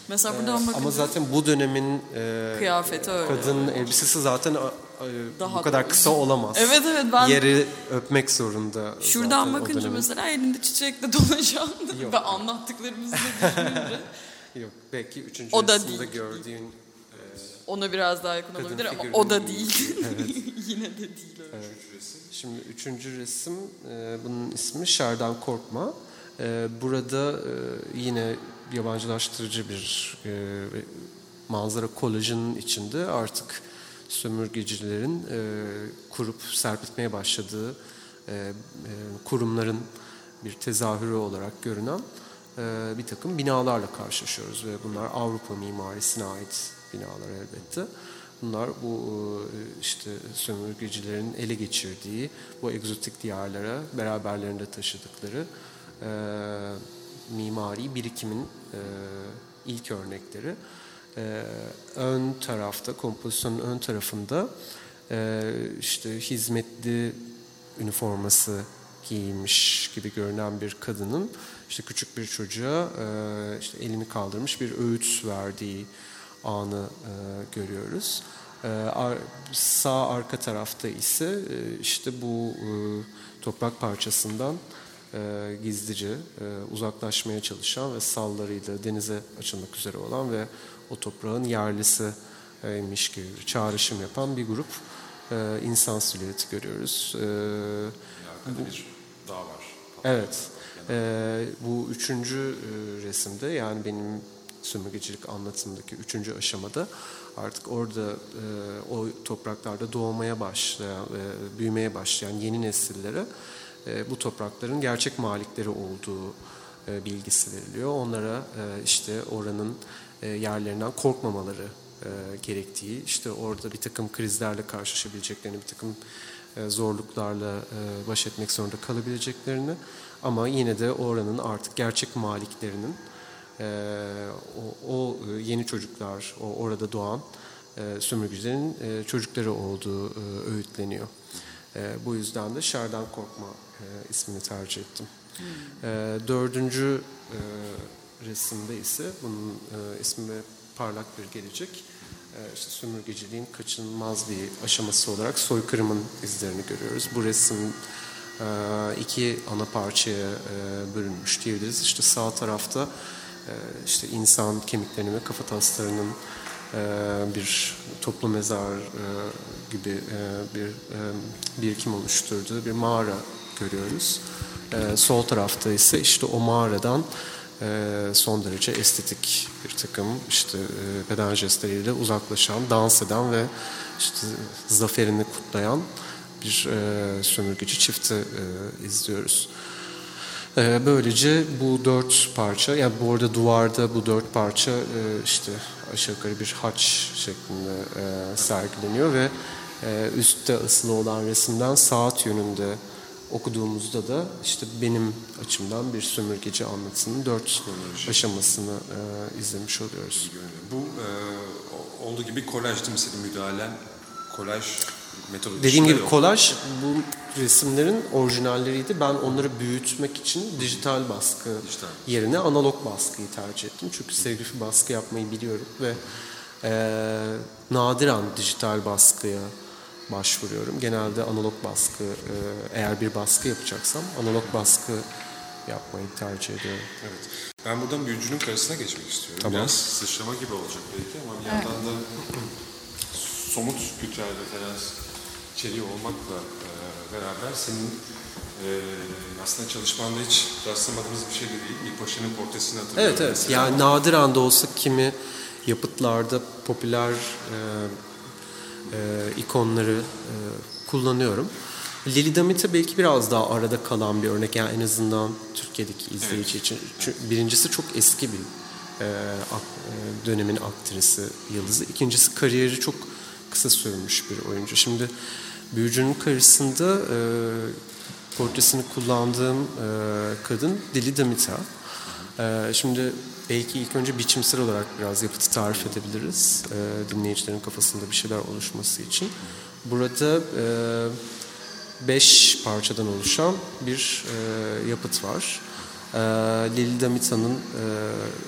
Mesela buradan bakınca
Ama zaten bu dönemin e,
kıyafeti öyle.
kadın elbisesi zaten a-
Daha
bu kadar
da
kısa olamaz.
Evet evet ben
Yeri öpmek zorunda.
şuradan
zaten o
bakınca
dönemin.
mesela elinde çiçekle dolaşan
Yok.
ve anlattıklarımızı da düşününce
Yok belki üçüncü
O da
resimde
değil.
gördüğün
ona biraz daha yakın
Kadın
olabilir ama o da değil. Yine de değil öyle.
Şimdi üçüncü resim, e, bunun ismi Şerdan Korkma. E, burada e, yine yabancılaştırıcı bir e, manzara kolajının içinde artık sömürgecilerin e, kurup serpiltmeye başladığı e, e, kurumların bir tezahürü olarak görünen e, bir takım binalarla karşılaşıyoruz ve bunlar Avrupa mimarisine ait binalar elbette. Bunlar bu e, işte sömürgecilerin ele geçirdiği bu egzotik diyarlara beraberlerinde taşıdıkları e, mimari birikimin e, ilk örnekleri. E, ön tarafta, kompozisyonun ön tarafında e, işte hizmetli üniforması giymiş gibi görünen bir kadının işte küçük bir çocuğa e, işte elini kaldırmış bir öğüt verdiği anı e, görüyoruz. E, ar- sağ arka tarafta ise e, işte bu e, toprak parçasından e, gizlice e, uzaklaşmaya çalışan ve sallarıyla denize açılmak üzere olan ve o toprağın yerlisiymiş gibi bir çağrışım yapan bir grup e, insan silüeti görüyoruz. E,
Arkada bir dağ var.
Evet. Ee, bu üçüncü e, resimde yani benim sömürgecilik anlatımındaki üçüncü aşamada artık orada e, o topraklarda doğmaya başlayan, e, büyümeye başlayan yeni nesillere e, bu toprakların gerçek malikleri olduğu e, bilgisi veriliyor. Onlara e, işte oranın e, yerlerinden korkmamaları e, gerektiği, işte orada bir takım krizlerle karşılaşabileceklerini, bir takım e, zorluklarla e, baş etmek zorunda kalabileceklerini ama yine de oranın artık gerçek maliklerinin e, o, o e, yeni çocuklar, o orada doğan e, sömürgecilerin e, çocukları olduğu e, öğütleniyor. E, bu yüzden de Şerdan Korkma e, ismini tercih ettim. E, dördüncü e, resimde ise bunun e, ismi parlak bir gelecek. E, işte sömürgeciliğin kaçınılmaz bir aşaması olarak soykırımın izlerini görüyoruz. Bu resim e, iki ana parçaya e, bölünmüş diyebiliriz. İşte sağ tarafta e, işte insan kemiklerinin ve kafataslarının e, bir toplu mezar e, gibi e, bir birikim oluşturduğu bir mağara görüyoruz. Sol tarafta ise işte o mağaradan son derece estetik bir takım işte beden jestleriyle uzaklaşan, dans eden ve işte zaferini kutlayan bir sömürgeci çifti izliyoruz. E, böylece bu dört parça, yani bu arada duvarda bu dört parça e, işte aşağı yukarı bir haç şeklinde e, sergileniyor ve e, üstte asılı olan resimden saat yönünde okuduğumuzda da işte benim açımdan bir sömürgeci anlatısının dört aşamasını e, izlemiş oluyoruz.
Bu e, olduğu gibi kolaj değil mi senin müdahalen? Kolaj
Dediğim gibi kolaj bu resimlerin orijinalleriydi. Ben onları büyütmek için dijital baskı
Dijital.
yerine analog baskıyı tercih ettim. Çünkü serigrafi baskı yapmayı biliyorum ve e, nadiren dijital baskıya başvuruyorum. Genelde analog baskı, e, eğer bir baskı yapacaksam analog baskı yapmayı tercih ediyorum.
Evet. Ben buradan büyücünün karşısına geçmek istiyorum.
Tamam.
Biraz sıçrama gibi olacak belki ama bir yandan da somut kültürel referans içeriği olmakla e, beraber senin e, aslında çalışmanda hiç rastlamadığımız bir şey de değil. İlk başının portresini hatırlıyorum.
Evet evet.
mesela.
Yani nadiren de olsa kimi yapıtlarda popüler e, e, ikonları e, kullanıyorum. Lili Damit'e belki biraz daha arada kalan bir örnek. Yani en azından Türkiye'deki izleyici için. Çünkü birincisi çok eski bir e, e, dönemin aktrisi, yıldızı. İkincisi kariyeri çok kısa sürmüş bir oyuncu. Şimdi Büyücü'nün karşısında e, portresini kullandığım e, kadın Deli Damita. E, şimdi belki ilk önce biçimsel olarak biraz yapıtı tarif edebiliriz. E, dinleyicilerin kafasında bir şeyler oluşması için. Burada e, beş parçadan oluşan bir e, yapıt var. E, Lili Damita'nın e,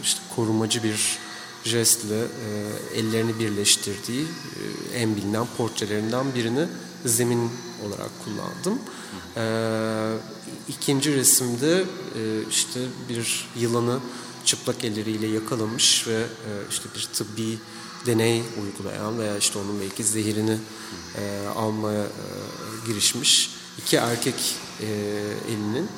işte korumacı bir jestle e, ellerini birleştirdiği e, en bilinen portrelerinden birini zemin olarak kullandım. E, ikinci resimde e, işte bir yılanı çıplak elleriyle yakalamış ve e, işte bir tıbbi deney uygulayan veya işte onun belki zehirini e, almaya e, girişmiş iki erkek e, elinin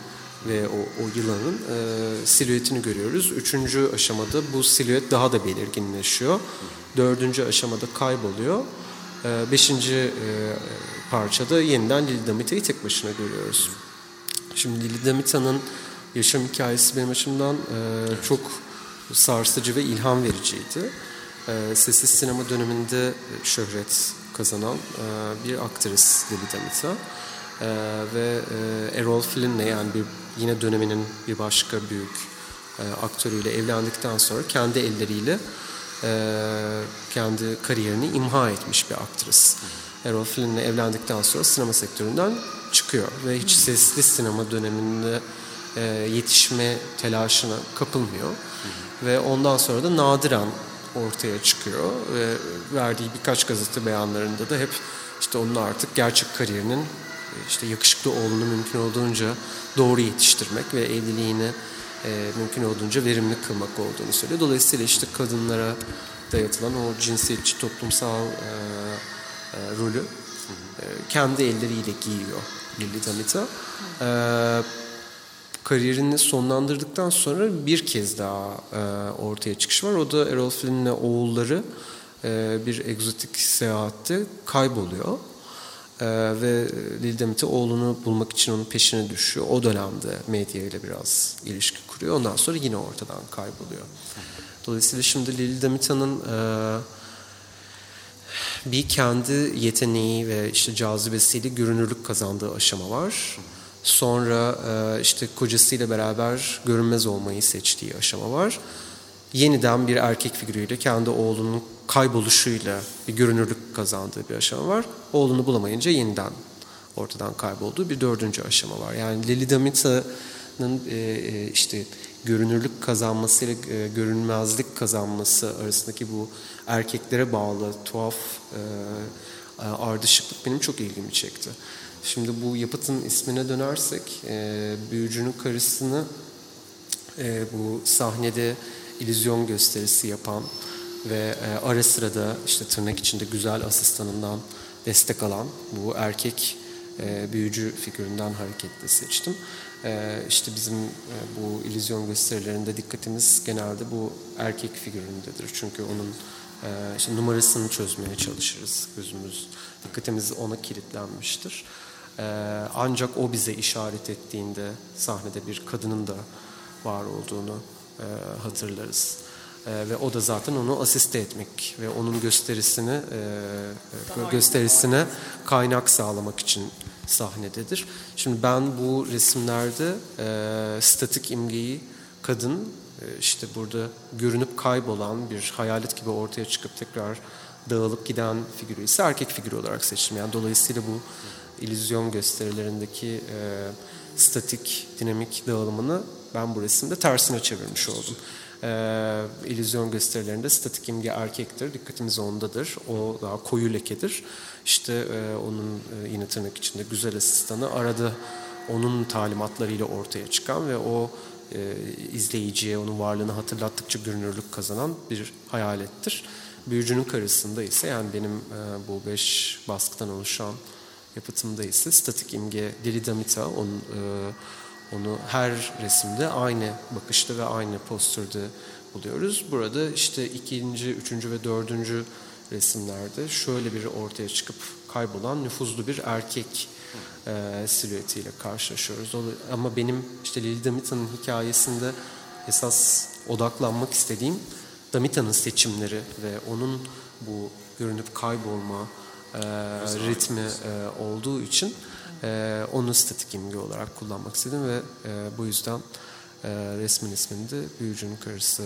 ve o, o yılanın e, silüetini görüyoruz. Üçüncü aşamada bu silüet daha da belirginleşiyor. Dördüncü aşamada kayboluyor. E, beşinci e, parçada yeniden Lilidamita'yı tek başına görüyoruz. Şimdi Lilidamita'nın yaşam hikayesi benim açımdan e, çok sarsıcı ve ilham vericiydi. E, sessiz sinema döneminde şöhret kazanan e, bir aktris Lilidamita. Ee, ve e, Errol Flynn'le yani bir yine döneminin bir başka büyük e, aktörüyle evlendikten sonra kendi elleriyle e, kendi kariyerini imha etmiş bir aktris. Errol Flynn'le evlendikten sonra sinema sektöründen çıkıyor ve hiç sesli sinema döneminde e, yetişme telaşına kapılmıyor. Ve ondan sonra da nadiren ortaya çıkıyor ve verdiği birkaç gazete beyanlarında da hep işte onun artık gerçek kariyerinin işte yakışıklı oğlunu mümkün olduğunca doğru yetiştirmek ve evliliğini e, mümkün olduğunca verimli kılmak olduğunu söylüyor. Dolayısıyla işte kadınlara dayatılan o cinsiyetçi toplumsal e, e, rolü e, kendi elleriyle giyiyor Lili Damita. E, kariyerini sonlandırdıktan sonra bir kez daha e, ortaya çıkış var. O da Errol Flynn'le oğulları e, bir egzotik seyahatte kayboluyor. Ee, ve Lil Demit'e oğlunu bulmak için onun peşine düşüyor. O dönemde medya ile biraz ilişki kuruyor. Ondan sonra yine ortadan kayboluyor. Dolayısıyla şimdi Lil Demita'nın e, bir kendi yeteneği ve işte cazibesiyle görünürlük kazandığı aşama var. Sonra e, işte kocasıyla beraber görünmez olmayı seçtiği aşama var. Yeniden bir erkek figürüyle kendi oğlunun kayboluşuyla bir görünürlük kazandığı bir aşama var. Oğlunu bulamayınca yeniden ortadan kaybolduğu bir dördüncü aşama var. Yani Lili e, e, işte görünürlük kazanmasıyla e, görünmezlik kazanması arasındaki bu erkeklere bağlı tuhaf e, ardışıklık benim çok ilgimi çekti. Şimdi bu yapıtın ismine dönersek büyücünün karısını bu sahnede illüzyon gösterisi yapan ve e, ara sıra da işte tırnak içinde güzel asistanından destek alan bu erkek e, büyücü figüründen hareketle seçtim. E, işte bizim e, bu illüzyon gösterilerinde dikkatimiz genelde bu erkek figüründedir. Çünkü onun e, işte numarasını çözmeye çalışırız gözümüz. Dikkatimiz ona kilitlenmiştir. E, ancak o bize işaret ettiğinde sahnede bir kadının da var olduğunu e, hatırlarız. E, ve o da zaten onu asiste etmek ve onun gösterisini e, e gösterisine kaynak sağlamak için sahnededir. Şimdi ben bu resimlerde e, statik imgeyi kadın e, işte burada görünüp kaybolan bir hayalet gibi ortaya çıkıp tekrar dağılıp giden figürü ise erkek figürü olarak seçtim. Yani dolayısıyla bu illüzyon gösterilerindeki e, statik, dinamik dağılımını ben bu resimde tersine çevirmiş oldum. Ee, illüzyon gösterilerinde statik imge erkektir. Dikkatimiz ondadır. O daha koyu lekedir. İşte e, onun e, yine tırnak içinde güzel asistanı arada onun talimatlarıyla ortaya çıkan ve o e, izleyiciye onun varlığını hatırlattıkça görünürlük kazanan bir hayalettir. Büyücünün karısında ise yani benim e, bu beş baskıdan oluşan yapıtımda ise statik imge Lilidamita onun e, onu her resimde aynı bakışta ve aynı postürde buluyoruz. Burada işte ikinci, üçüncü ve dördüncü resimlerde şöyle bir ortaya çıkıp kaybolan nüfuzlu bir erkek e, silüetiyle karşılaşıyoruz. Ama benim işte Lili Damita'nın hikayesinde esas odaklanmak istediğim Damita'nın seçimleri ve onun bu görünüp kaybolma e, ritmi e, olduğu için E, onu statik imge olarak kullanmak istedim ve e, bu yüzden e, resmin ismini de Büyücünün Karısı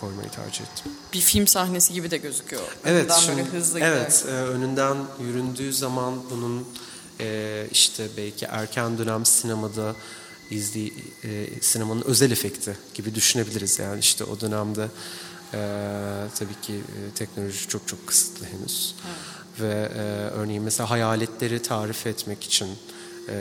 koymayı tercih ettim.
Bir film sahnesi gibi de gözüküyor.
Evet,
Önden
şimdi,
böyle hızlı
evet
gider.
e, önünden yüründüğü zaman bunun e, işte belki erken dönem sinemada izli e, sinemanın özel efekti gibi düşünebiliriz yani işte o dönemde e, tabii ki e, teknoloji çok çok kısıtlı henüz ve e, örneğin mesela hayaletleri tarif etmek için e,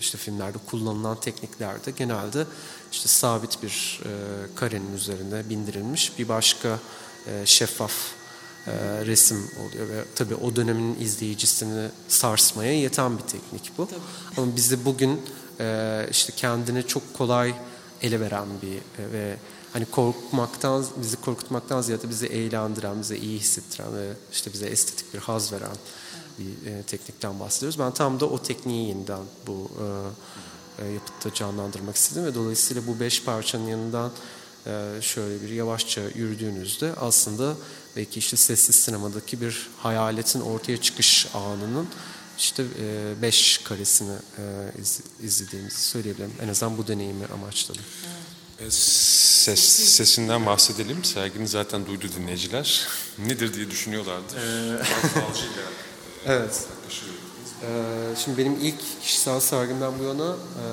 işte filmlerde kullanılan tekniklerde genelde işte sabit bir e, karenin üzerine bindirilmiş bir başka e, şeffaf e, resim oluyor ve tabii o dönemin izleyicisini sarsmaya yeten bir teknik bu. Ama bizi bugün e, işte kendini çok kolay ele veren bir e, ve hani korkmaktan bizi korkutmaktan ziyade bizi eğlendiren, bize iyi hissettiren ve işte bize estetik bir haz veren bir e, teknikten bahsediyoruz. Ben tam da o tekniği yeniden bu e, e, yapıtta canlandırmak istedim ve dolayısıyla bu beş parçanın yanından e, şöyle bir yavaşça yürüdüğünüzde aslında belki işte sessiz sinemadaki bir hayaletin ortaya çıkış anının işte e, beş karesini e, iz, izlediğimizi söyleyebilirim. En azından bu deneyimi amaçladım.
E, Ses, sesinden bahsedelim. Sergini zaten duydu dinleyiciler. Nedir diye düşünüyorlardı. Balcı'yla
Evet. Ee, şimdi benim ilk kişisel sergimden bu yana e,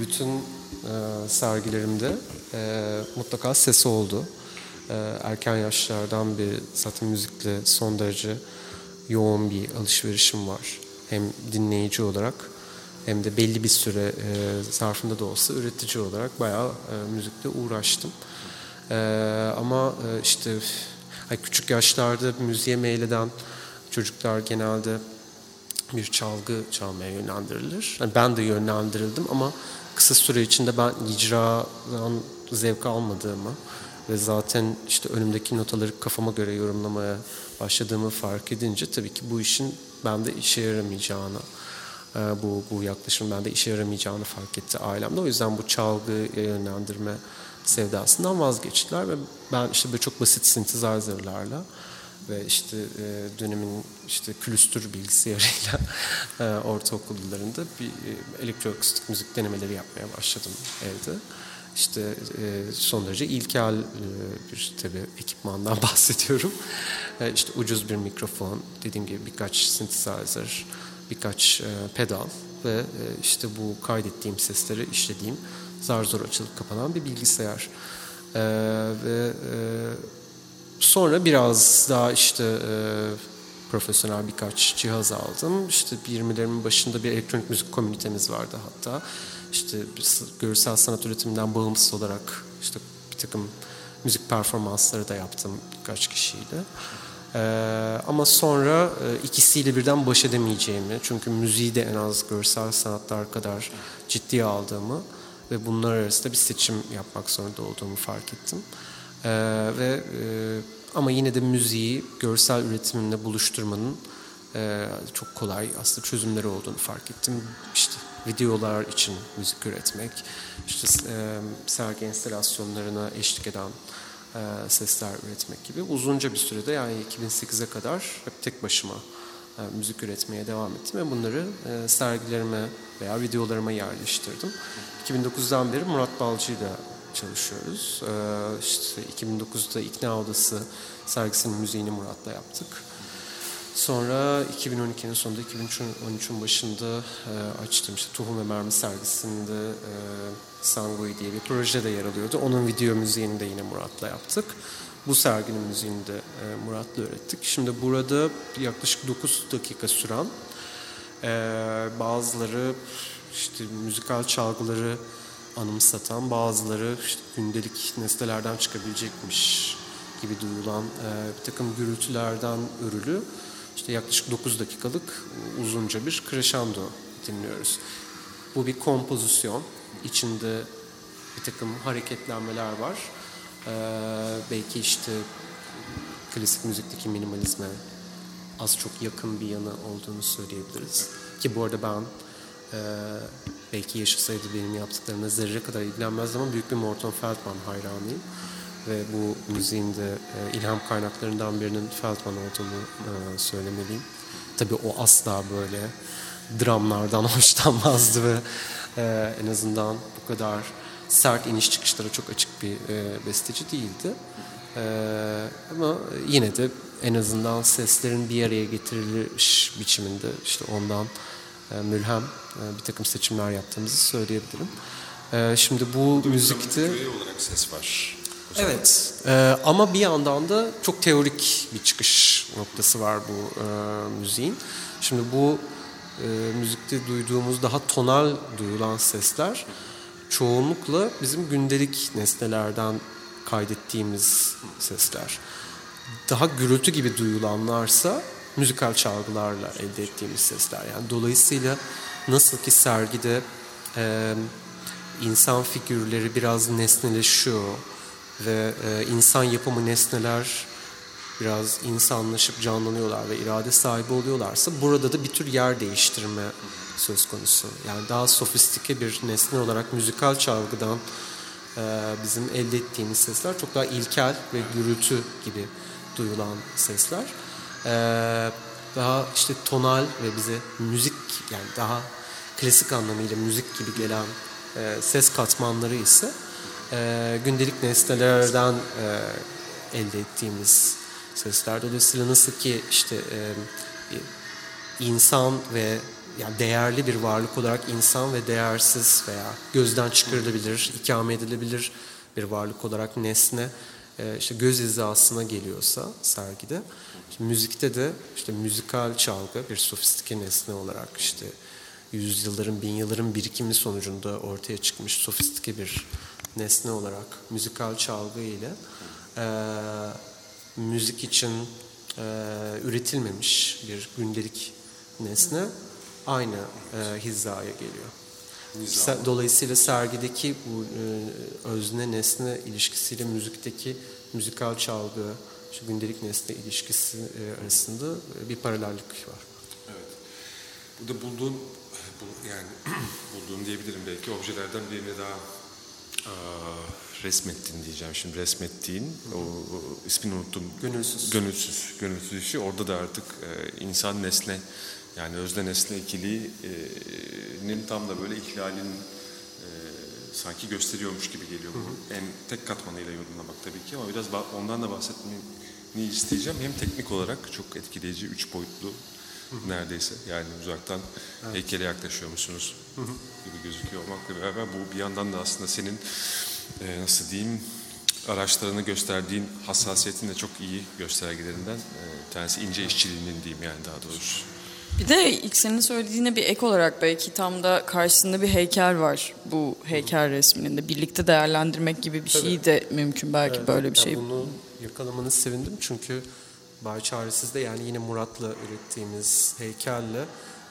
bütün e, sergilerimde e, mutlaka sesi oldu. E, erken yaşlardan beri zaten müzikle son derece yoğun bir alışverişim var. Hem dinleyici olarak hem de belli bir süre e, zarfında da olsa üretici olarak bayağı e, müzikle uğraştım. E, ama e, işte ay, küçük yaşlarda müziğe meyleden çocuklar genelde bir çalgı çalmaya yönlendirilir. Yani ben de yönlendirildim ama kısa süre içinde ben icradan zevk almadığımı ve zaten işte önümdeki notaları kafama göre yorumlamaya başladığımı fark edince tabii ki bu işin bende işe yaramayacağını bu, bu yaklaşım bende işe yaramayacağını fark etti ailemde. O yüzden bu çalgıya yönlendirme sevdasından vazgeçtiler ve ben işte böyle çok basit synthesizer'larla ve işte e, dönemin işte külüstür bilgisayarıyla e, ortaokullarında bir e, müzik denemeleri yapmaya başladım evde. İşte e, son derece ilkel e, bir tabii ekipmandan bahsediyorum. E, işte ucuz bir mikrofon, dediğim gibi birkaç synthesizer, birkaç e, pedal ve e, işte bu kaydettiğim sesleri işlediğim zar zor açılıp kapanan bir bilgisayar. E, ve e, sonra biraz daha işte e, profesyonel birkaç cihaz aldım. İşte 20'lerimin başında bir elektronik müzik komünitemiz vardı hatta. İşte görsel sanat üretiminden bağımsız olarak işte bir takım müzik performansları da yaptım birkaç kişiyle. Ee, ama sonra e, ikisiyle birden baş edemeyeceğimi, çünkü müziği de en az görsel sanatlar kadar ciddiye aldığımı ve bunlar arasında bir seçim yapmak zorunda olduğumu fark ettim. Ee, ve e, ama yine de müziği görsel üretimle buluşturmanın e, çok kolay aslında çözümleri olduğunu fark ettim. İşte videolar için müzik üretmek, işte sergi enstalasyonlarına eşlik eden e, sesler üretmek gibi uzunca bir sürede yani 2008'e kadar hep tek başıma e, müzik üretmeye devam ettim ve bunları e, sergilerime veya videolarıma yerleştirdim. 2009'dan beri Murat Balcı ile çalışıyoruz. E, işte 2009'da İkna Odası sergisinin müziğini Murat'la yaptık. Sonra 2012'nin sonunda 2013'ün başında e, açtım işte Tohum ve Mermi sergisinde e, Sangui diye bir projede de yer alıyordu. Onun video müziğini de yine Murat'la yaptık. Bu serginin müziğini de e, Murat'la öğrettik. Şimdi burada yaklaşık 9 dakika süren e, bazıları işte müzikal çalgıları anımsatan, bazıları işte gündelik nesnelerden çıkabilecekmiş gibi duyulan e, bir takım gürültülerden örülü işte yaklaşık 9 dakikalık uzunca bir crescendo dinliyoruz. Bu bir kompozisyon. İçinde bir takım hareketlenmeler var. Ee, belki işte klasik müzikteki minimalizme az çok yakın bir yanı olduğunu söyleyebiliriz. Ki bu arada ben e, belki yaşasaydı benim yaptıklarımla zerre kadar ilgilenmezdim ama büyük bir Morton Feldman hayranıyım. Ve bu müziğin de e, ilham kaynaklarından birinin Feldman olduğunu e, söylemeliyim. Tabii o asla böyle dramlardan hoşlanmazdı ve e, en azından bu kadar sert iniş çıkışlara çok açık bir e, besteci değildi. E, ama yine de en azından seslerin bir araya getiriliş biçiminde işte ondan e, mülhem e, bir takım seçimler yaptığımızı söyleyebilirim. E, şimdi bu müzikte...
olarak ses var.
Evet e, ama bir yandan da çok teorik bir çıkış noktası var bu e, müziğin. Şimdi bu e, müzikte duyduğumuz daha tonal duyulan sesler çoğunlukla bizim gündelik nesnelerden kaydettiğimiz sesler. Daha gürültü gibi duyulanlarsa müzikal çalgılarla elde ettiğimiz sesler. Yani dolayısıyla nasıl ki sergide e, insan figürleri biraz nesneleşiyor ve e, insan yapımı nesneler biraz insanlaşıp canlanıyorlar ve irade sahibi oluyorlarsa burada da bir tür yer değiştirme söz konusu. Yani daha sofistike bir nesne olarak müzikal çalgıdan e, bizim elde ettiğimiz sesler çok daha ilkel ve gürültü gibi duyulan sesler. E, daha işte tonal ve bize müzik yani daha klasik anlamıyla müzik gibi gelen e, ses katmanları ise e, gündelik nesnelerden e, elde ettiğimiz sesler. Dolayısıyla nasıl ki işte e, insan ve yani değerli bir varlık olarak insan ve değersiz veya gözden çıkarılabilir, ikame edilebilir bir varlık olarak nesne e, işte göz hizasına geliyorsa sergide. İşte müzikte de işte müzikal çalgı bir sofistike nesne olarak işte yüzyılların, bin yılların birikimi sonucunda ortaya çıkmış sofistike bir nesne olarak müzikal çalgı ile e, müzik için e, üretilmemiş bir gündelik nesne aynı e, hizaya geliyor. Se- Dolayısıyla sergideki bu e, özne nesne ilişkisiyle müzikteki müzikal çalgı, işte gündelik nesne ilişkisi e, arasında bir paralellik var.
Evet. Burada bulduğun, bu- yani bulduğun diyebilirim belki objelerden birini daha resmettin diyeceğim şimdi resmettiğin o, o ismini unuttum.
Gönülsüz.
Gönülsüz. Gönülsüz işi orada da artık e, insan nesne yani özne nesne ikiliğinin tam da böyle ihlalin e, sanki gösteriyormuş gibi geliyor bu. En tek katmanıyla yorumlamak tabii ki ama biraz ondan da bahsetmeni isteyeceğim. Hem teknik olarak çok etkileyici, üç boyutlu neredeyse. Yani uzaktan heykele yaklaşıyormuşsunuz gibi gözüküyor olmakla beraber bu bir yandan da aslında senin e, nasıl diyeyim araçlarını gösterdiğin hassasiyetin de çok iyi göstergelerinden e, tanesi ince işçiliğinin diyeyim yani daha doğrusu.
Bir de ilk senin söylediğine bir ek olarak belki tam da karşısında bir heykel var bu heykel resminin de. Birlikte değerlendirmek gibi bir şey de mümkün belki böyle bir
Yani
şey.
Bunu yakalamanı sevindim çünkü Bay Çaresiz'de yani yine Murat'la ürettiğimiz heykelle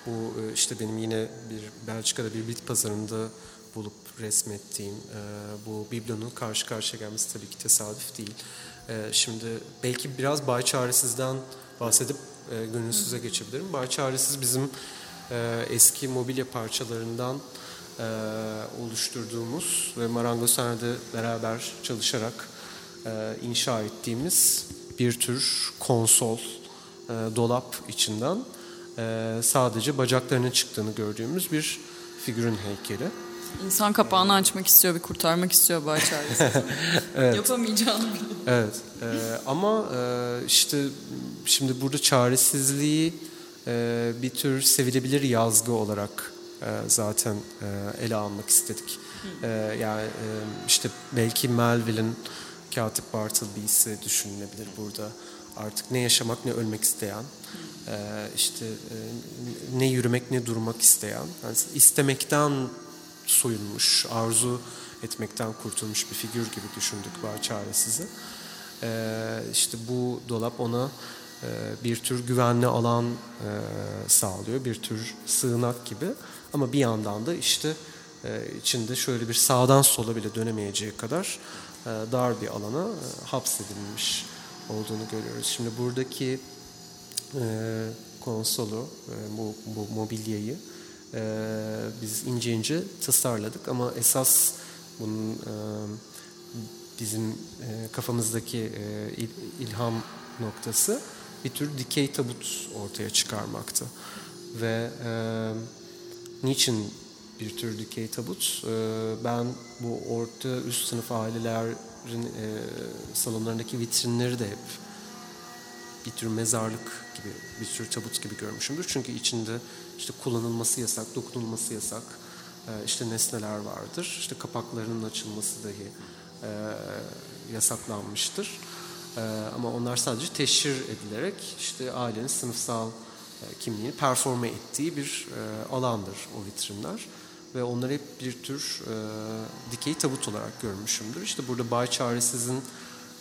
bu e, işte benim yine bir Belçika'da bir bit pazarında bulup resmettiğim e, bu biblonun karşı karşıya gelmesi tabii ki tesadüf değil. E, Şimdi belki biraz Bay Çaresiz'den bahsedip Gönülsüz'e geçebilirim. Bay Çaresiz bizim eski mobilya parçalarından oluşturduğumuz ve marangozhanede beraber çalışarak inşa ettiğimiz bir tür konsol, e, dolap içinden e, sadece bacaklarının çıktığını gördüğümüz bir figürün heykeli.
İnsan kapağını açmak istiyor, bir kurtarmak istiyor Bahçeli. Yapamayacağını biliyor.
Evet e, ama e, işte şimdi burada çaresizliği e, bir tür sevilebilir yazgı olarak e, zaten e, ele almak istedik. E, yani e, işte belki Melville'in Katip Bartleby'si düşünülebilir burada. Artık ne yaşamak ne ölmek isteyen, e, işte e, ne yürümek ne durmak isteyen, yani istemekten soyunmuş, arzu etmekten kurtulmuş bir figür gibi düşündük var çaresizi. Ee, işte bu dolap ona e, bir tür güvenli alan e, sağlıyor, bir tür sığınak gibi. Ama bir yandan da işte e, içinde şöyle bir sağdan sola bile dönemeyeceği kadar e, dar bir alana e, hapsedilmiş olduğunu görüyoruz. Şimdi buradaki e, konsolu, e, bu, bu mobilyayı e, biz ince ince tasarladık ama esas bunun e, bizim e, kafamızdaki e, il, ilham noktası bir tür dikey tabut ortaya çıkarmaktı. Ve e, niçin bir tür dikey tabut? E, ben bu orta üst sınıf ailelerin e, salonlarındaki vitrinleri de hep bir tür mezarlık gibi, bir tür tabut gibi görmüşümdür. Çünkü içinde işte kullanılması yasak, dokunulması yasak, e, işte nesneler vardır. İşte kapaklarının açılması dahi e, yasaklanmıştır. Ama onlar sadece teşhir edilerek işte ailenin sınıfsal kimliğini performe ettiği bir alandır o vitrinler. Ve onları hep bir tür e, dikey tabut olarak görmüşümdür. İşte burada Bay Çaresiz'in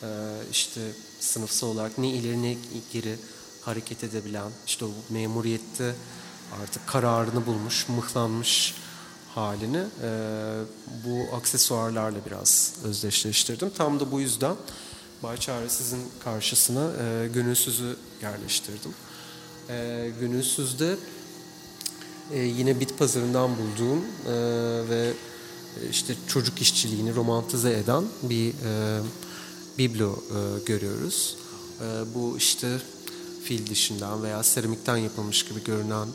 e, işte sınıfsal olarak ne ileri ne geri hareket edebilen, işte o memuriyette artık kararını bulmuş, mıhlanmış halini e, bu aksesuarlarla biraz özdeşleştirdim. Tam da bu yüzden Bay Çaresiz'in karşısına e, Gönülsüz'ü yerleştirdim. E, Gönülsüz'de e, yine bit pazarından bulduğum e, ve e, işte çocuk işçiliğini romantize eden bir e, biblo e, görüyoruz. E, bu işte fil dişinden veya seramikten yapılmış gibi görünen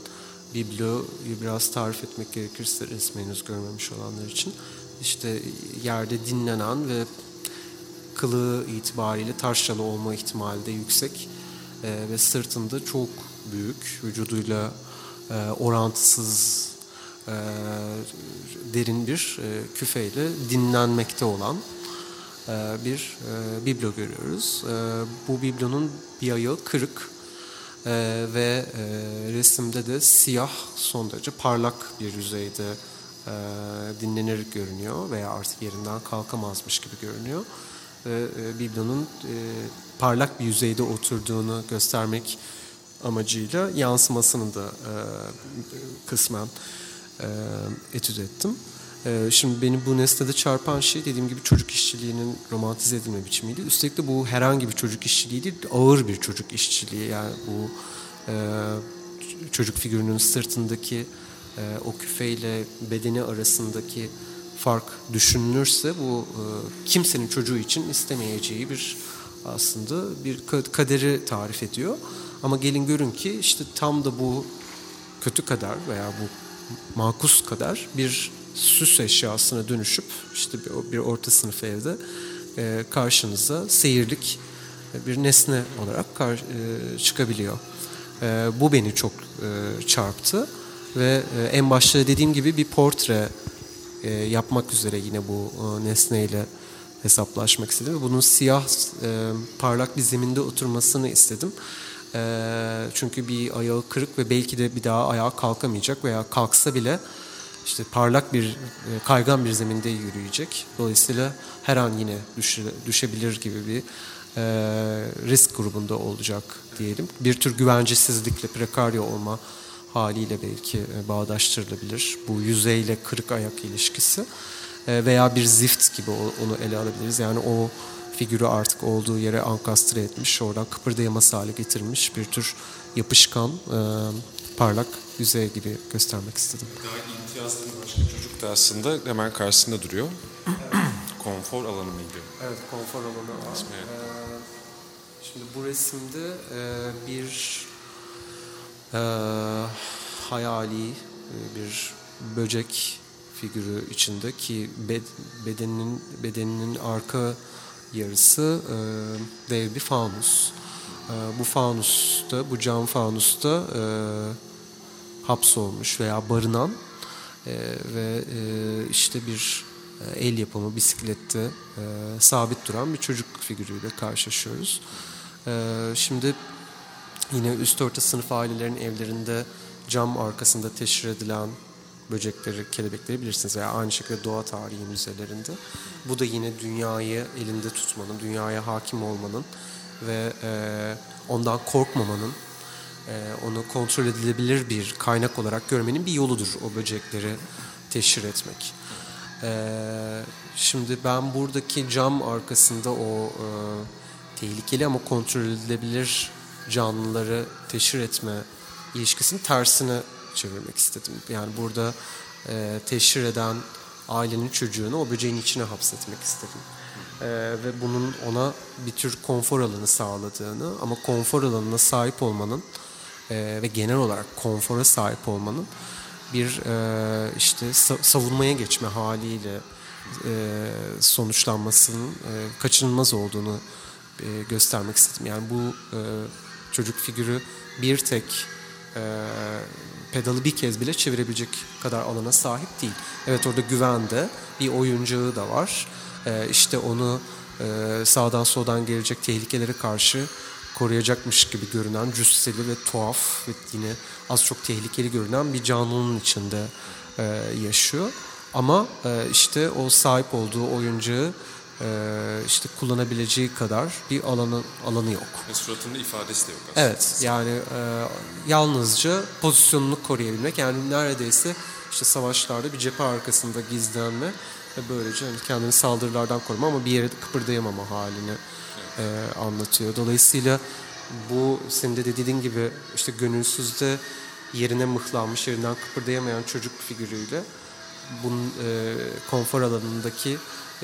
bibloyu biraz tarif etmek gerekirse resmi henüz görmemiş olanlar için işte yerde dinlenen ve kılığı itibariyle taşralı olma ihtimali de yüksek e, ve sırtında çok büyük vücuduyla orantısız e, derin bir e, küfeyle dinlenmekte olan e, bir e, biblo görüyoruz. E, bu biblonun bir ayağı kırık e, ve e, resimde de siyah son derece parlak bir yüzeyde e, dinlenir görünüyor veya artık yerinden kalkamazmış gibi görünüyor. Ve e, biblonun e, parlak bir yüzeyde oturduğunu göstermek amacıyla yansımasını da e, kısmen e, etüt ettim. E, şimdi beni bu nesnede çarpan şey dediğim gibi çocuk işçiliğinin romantize edilme biçimiydi. Üstelik de bu herhangi bir çocuk işçiliği değil, ağır bir çocuk işçiliği. Yani bu e, çocuk figürünün sırtındaki e, o küfeyle bedeni arasındaki fark düşünülürse bu e, kimsenin çocuğu için istemeyeceği bir aslında bir kaderi tarif ediyor. Ama gelin görün ki işte tam da bu kötü kader veya bu makus kadar bir süs eşyasına dönüşüp işte bir, bir orta sınıf evde e, karşınıza seyirlik bir nesne olarak kar, e, çıkabiliyor. E, bu beni çok e, çarptı ve e, en başta dediğim gibi bir portre e, yapmak üzere yine bu e, nesneyle hesaplaşmak istedim. Bunun siyah e, parlak bir zeminde oturmasını istedim. E, çünkü bir ayağı kırık ve belki de bir daha ayağa kalkamayacak veya kalksa bile işte parlak bir kaygan bir zeminde yürüyecek. Dolayısıyla her an yine düşe, düşebilir gibi bir e, risk grubunda olacak diyelim. Bir tür güvencesizlikle prekaryo olma haliyle belki bağdaştırılabilir. Bu yüzeyle kırık ayak ilişkisi e, veya bir zift gibi onu ele alabiliriz. Yani o figürü artık olduğu yere ankastre etmiş, oradan kıpırdayamaz hale getirmiş bir tür yapışkan, e, parlak yüzey gibi göstermek istedim.
Daha imtiyazlı bir başka çocuk da aslında hemen karşısında duruyor. konfor alanı mıydı?
Evet, konfor alanı var.
Evet.
Ee, şimdi bu resimde e, bir e, hayali e, bir böcek figürü içinde ki bed, bedeninin bedeninin arka yarısı e, dev bir fanus. E, bu fanusta, bu cam fanusta e, hapsolmuş veya barınan e, ve e, işte bir e, el yapımı bisiklette e, sabit duran bir çocuk figürüyle karşılaşıyoruz. E, şimdi yine üst orta sınıf ailelerin evlerinde cam arkasında teşhir edilen böcekleri, kelebekleri bilirsiniz veya aynı şekilde doğa tarihi müzelerinde. Bu da yine dünyayı elinde tutmanın, dünyaya hakim olmanın ve e, ondan korkmamanın, e, onu kontrol edilebilir bir kaynak olarak görmenin bir yoludur o böcekleri teşhir etmek. E, şimdi ben buradaki cam arkasında o e, tehlikeli ama kontrol edilebilir canlıları teşhir etme ilişkisinin tersine çevirmek istedim. Yani burada e, teşhir eden ailenin çocuğunu o böceğin içine hapsetmek istedim. Ee, ve bunun ona bir tür konfor alanı sağladığını ama konfor alanına sahip olmanın e, ve genel olarak konfora sahip olmanın bir e, işte sa- savunmaya geçme haliyle e, sonuçlanmasının e, kaçınılmaz olduğunu e, göstermek istedim. Yani bu e, çocuk figürü bir tek e, pedalı bir kez bile çevirebilecek kadar alana sahip değil. Evet orada güvende bir oyuncağı da var. E, işte onu e, sağdan soldan gelecek tehlikelere karşı koruyacakmış gibi görünen cüsseli ve tuhaf ve yine az çok tehlikeli görünen bir canlının içinde e, yaşıyor. Ama e, işte o sahip olduğu oyuncağı işte kullanabileceği kadar bir alanı alanı yok.
Ve suratında ifadesi de yok aslında.
Evet yani e, yalnızca pozisyonunu koruyabilmek yani neredeyse işte savaşlarda bir cephe arkasında gizlenme ve böylece hani kendini saldırılardan koruma ama bir yere kıpırdayamama halini e, anlatıyor. Dolayısıyla bu senin de dediğin gibi işte gönülsüzde yerine mıhlanmış, yerinden kıpırdayamayan çocuk figürüyle bunun e, konfor alanındaki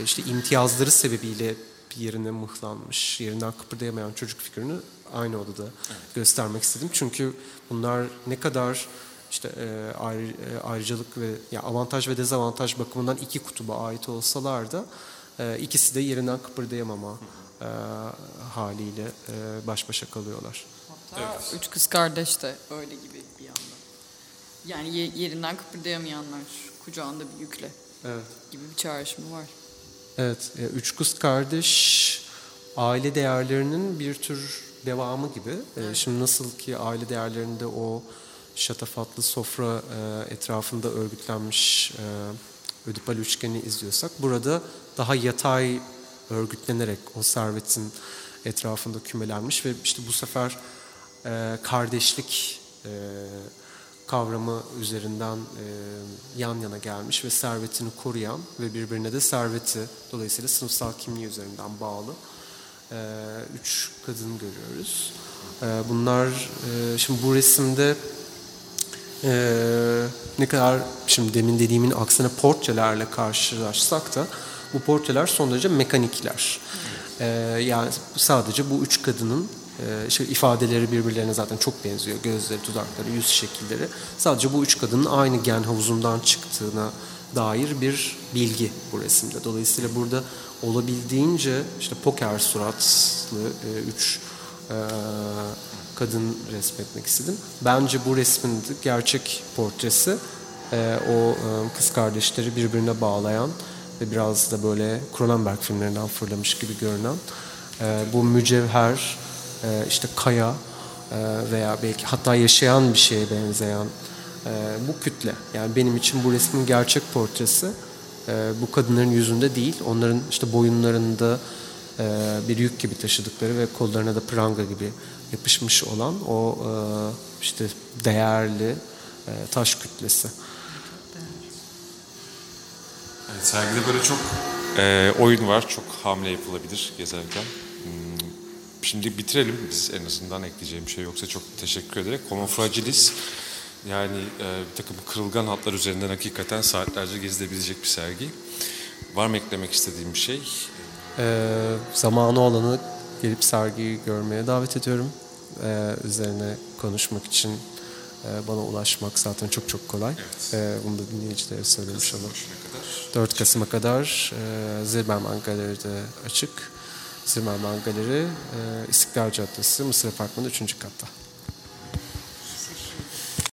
işte imtiyazları sebebiyle yerine mıhlanmış, yerinden kıpırdayamayan çocuk figürünü aynı odada göstermek istedim. Çünkü bunlar ne kadar işte e, ayrı, e, ayrıcalık ve ya avantaj ve dezavantaj bakımından iki kutuba ait olsalar da e, ikisi de yerinden kıpırdayamama e, haliyle e, baş başa kalıyorlar.
Hatta üç kız kardeş de öyle gibi bir yandan. Yani ye- yerinden kıpırdayamayanlar kucağında bir yükle
Evet.
gibi bir çağrışımı var.
Evet, e, üç kız kardeş aile değerlerinin bir tür devamı gibi. E, Şimdi nasıl ki aile değerlerinde o şatafatlı sofra e, etrafında örgütlenmiş ödipal üçgeni izliyorsak, burada daha yatay örgütlenerek o servetin etrafında kümelenmiş ve işte bu sefer kardeşlik e, kavramı üzerinden e, yan yana gelmiş ve servetini koruyan ve birbirine de serveti dolayısıyla sınıfsal kimliği üzerinden bağlı e, üç kadın görüyoruz. E, bunlar e, şimdi bu resimde e, ne kadar şimdi demin dediğimin aksine portrelerle karşılaşsak da bu portreler son derece mekanikler. E, yani sadece bu üç kadının e, şey ifadeleri birbirlerine zaten çok benziyor. Gözleri, dudakları, yüz şekilleri. Sadece bu üç kadının aynı gen havuzundan çıktığına dair bir bilgi bu resimde. Dolayısıyla burada olabildiğince işte poker suratlı e, üç e, kadın resmetmek istedim. Bence bu resmin gerçek portresi e, o kız kardeşleri birbirine bağlayan ve biraz da böyle Cronenberg filmlerinden fırlamış gibi görünen bu mücevher, işte kaya e, veya belki hatta yaşayan bir şeye benzeyen e, bu kütle. Yani benim için bu resmin gerçek portresi e, bu kadınların yüzünde değil, onların işte boyunlarında e, bir yük gibi taşıdıkları ve kollarına da pranga gibi yapışmış olan o e, işte değerli e, taş kütlesi.
Evet, sergide böyle çok e, oyun var. Çok hamle yapılabilir gezerken. Şimdi bitirelim biz en azından ekleyeceğim bir şey yoksa çok teşekkür ederek. Homo fragilis yani e, bir takım kırılgan hatlar üzerinden hakikaten saatlerce gezilebilecek bir sergi. Var mı eklemek istediğim bir şey?
E, zamanı olanı gelip sergiyi görmeye davet ediyorum. E, üzerine konuşmak için e, bana ulaşmak zaten çok çok kolay. E, bunu da dinleyicilere söylemiş olalım.
Başına kadar.
4 Kasım'a kadar e, Zilberman Galeri'de açık. Zilberman Galeri, İstiklal Caddesi, Mısır Apartmanı 3. katta.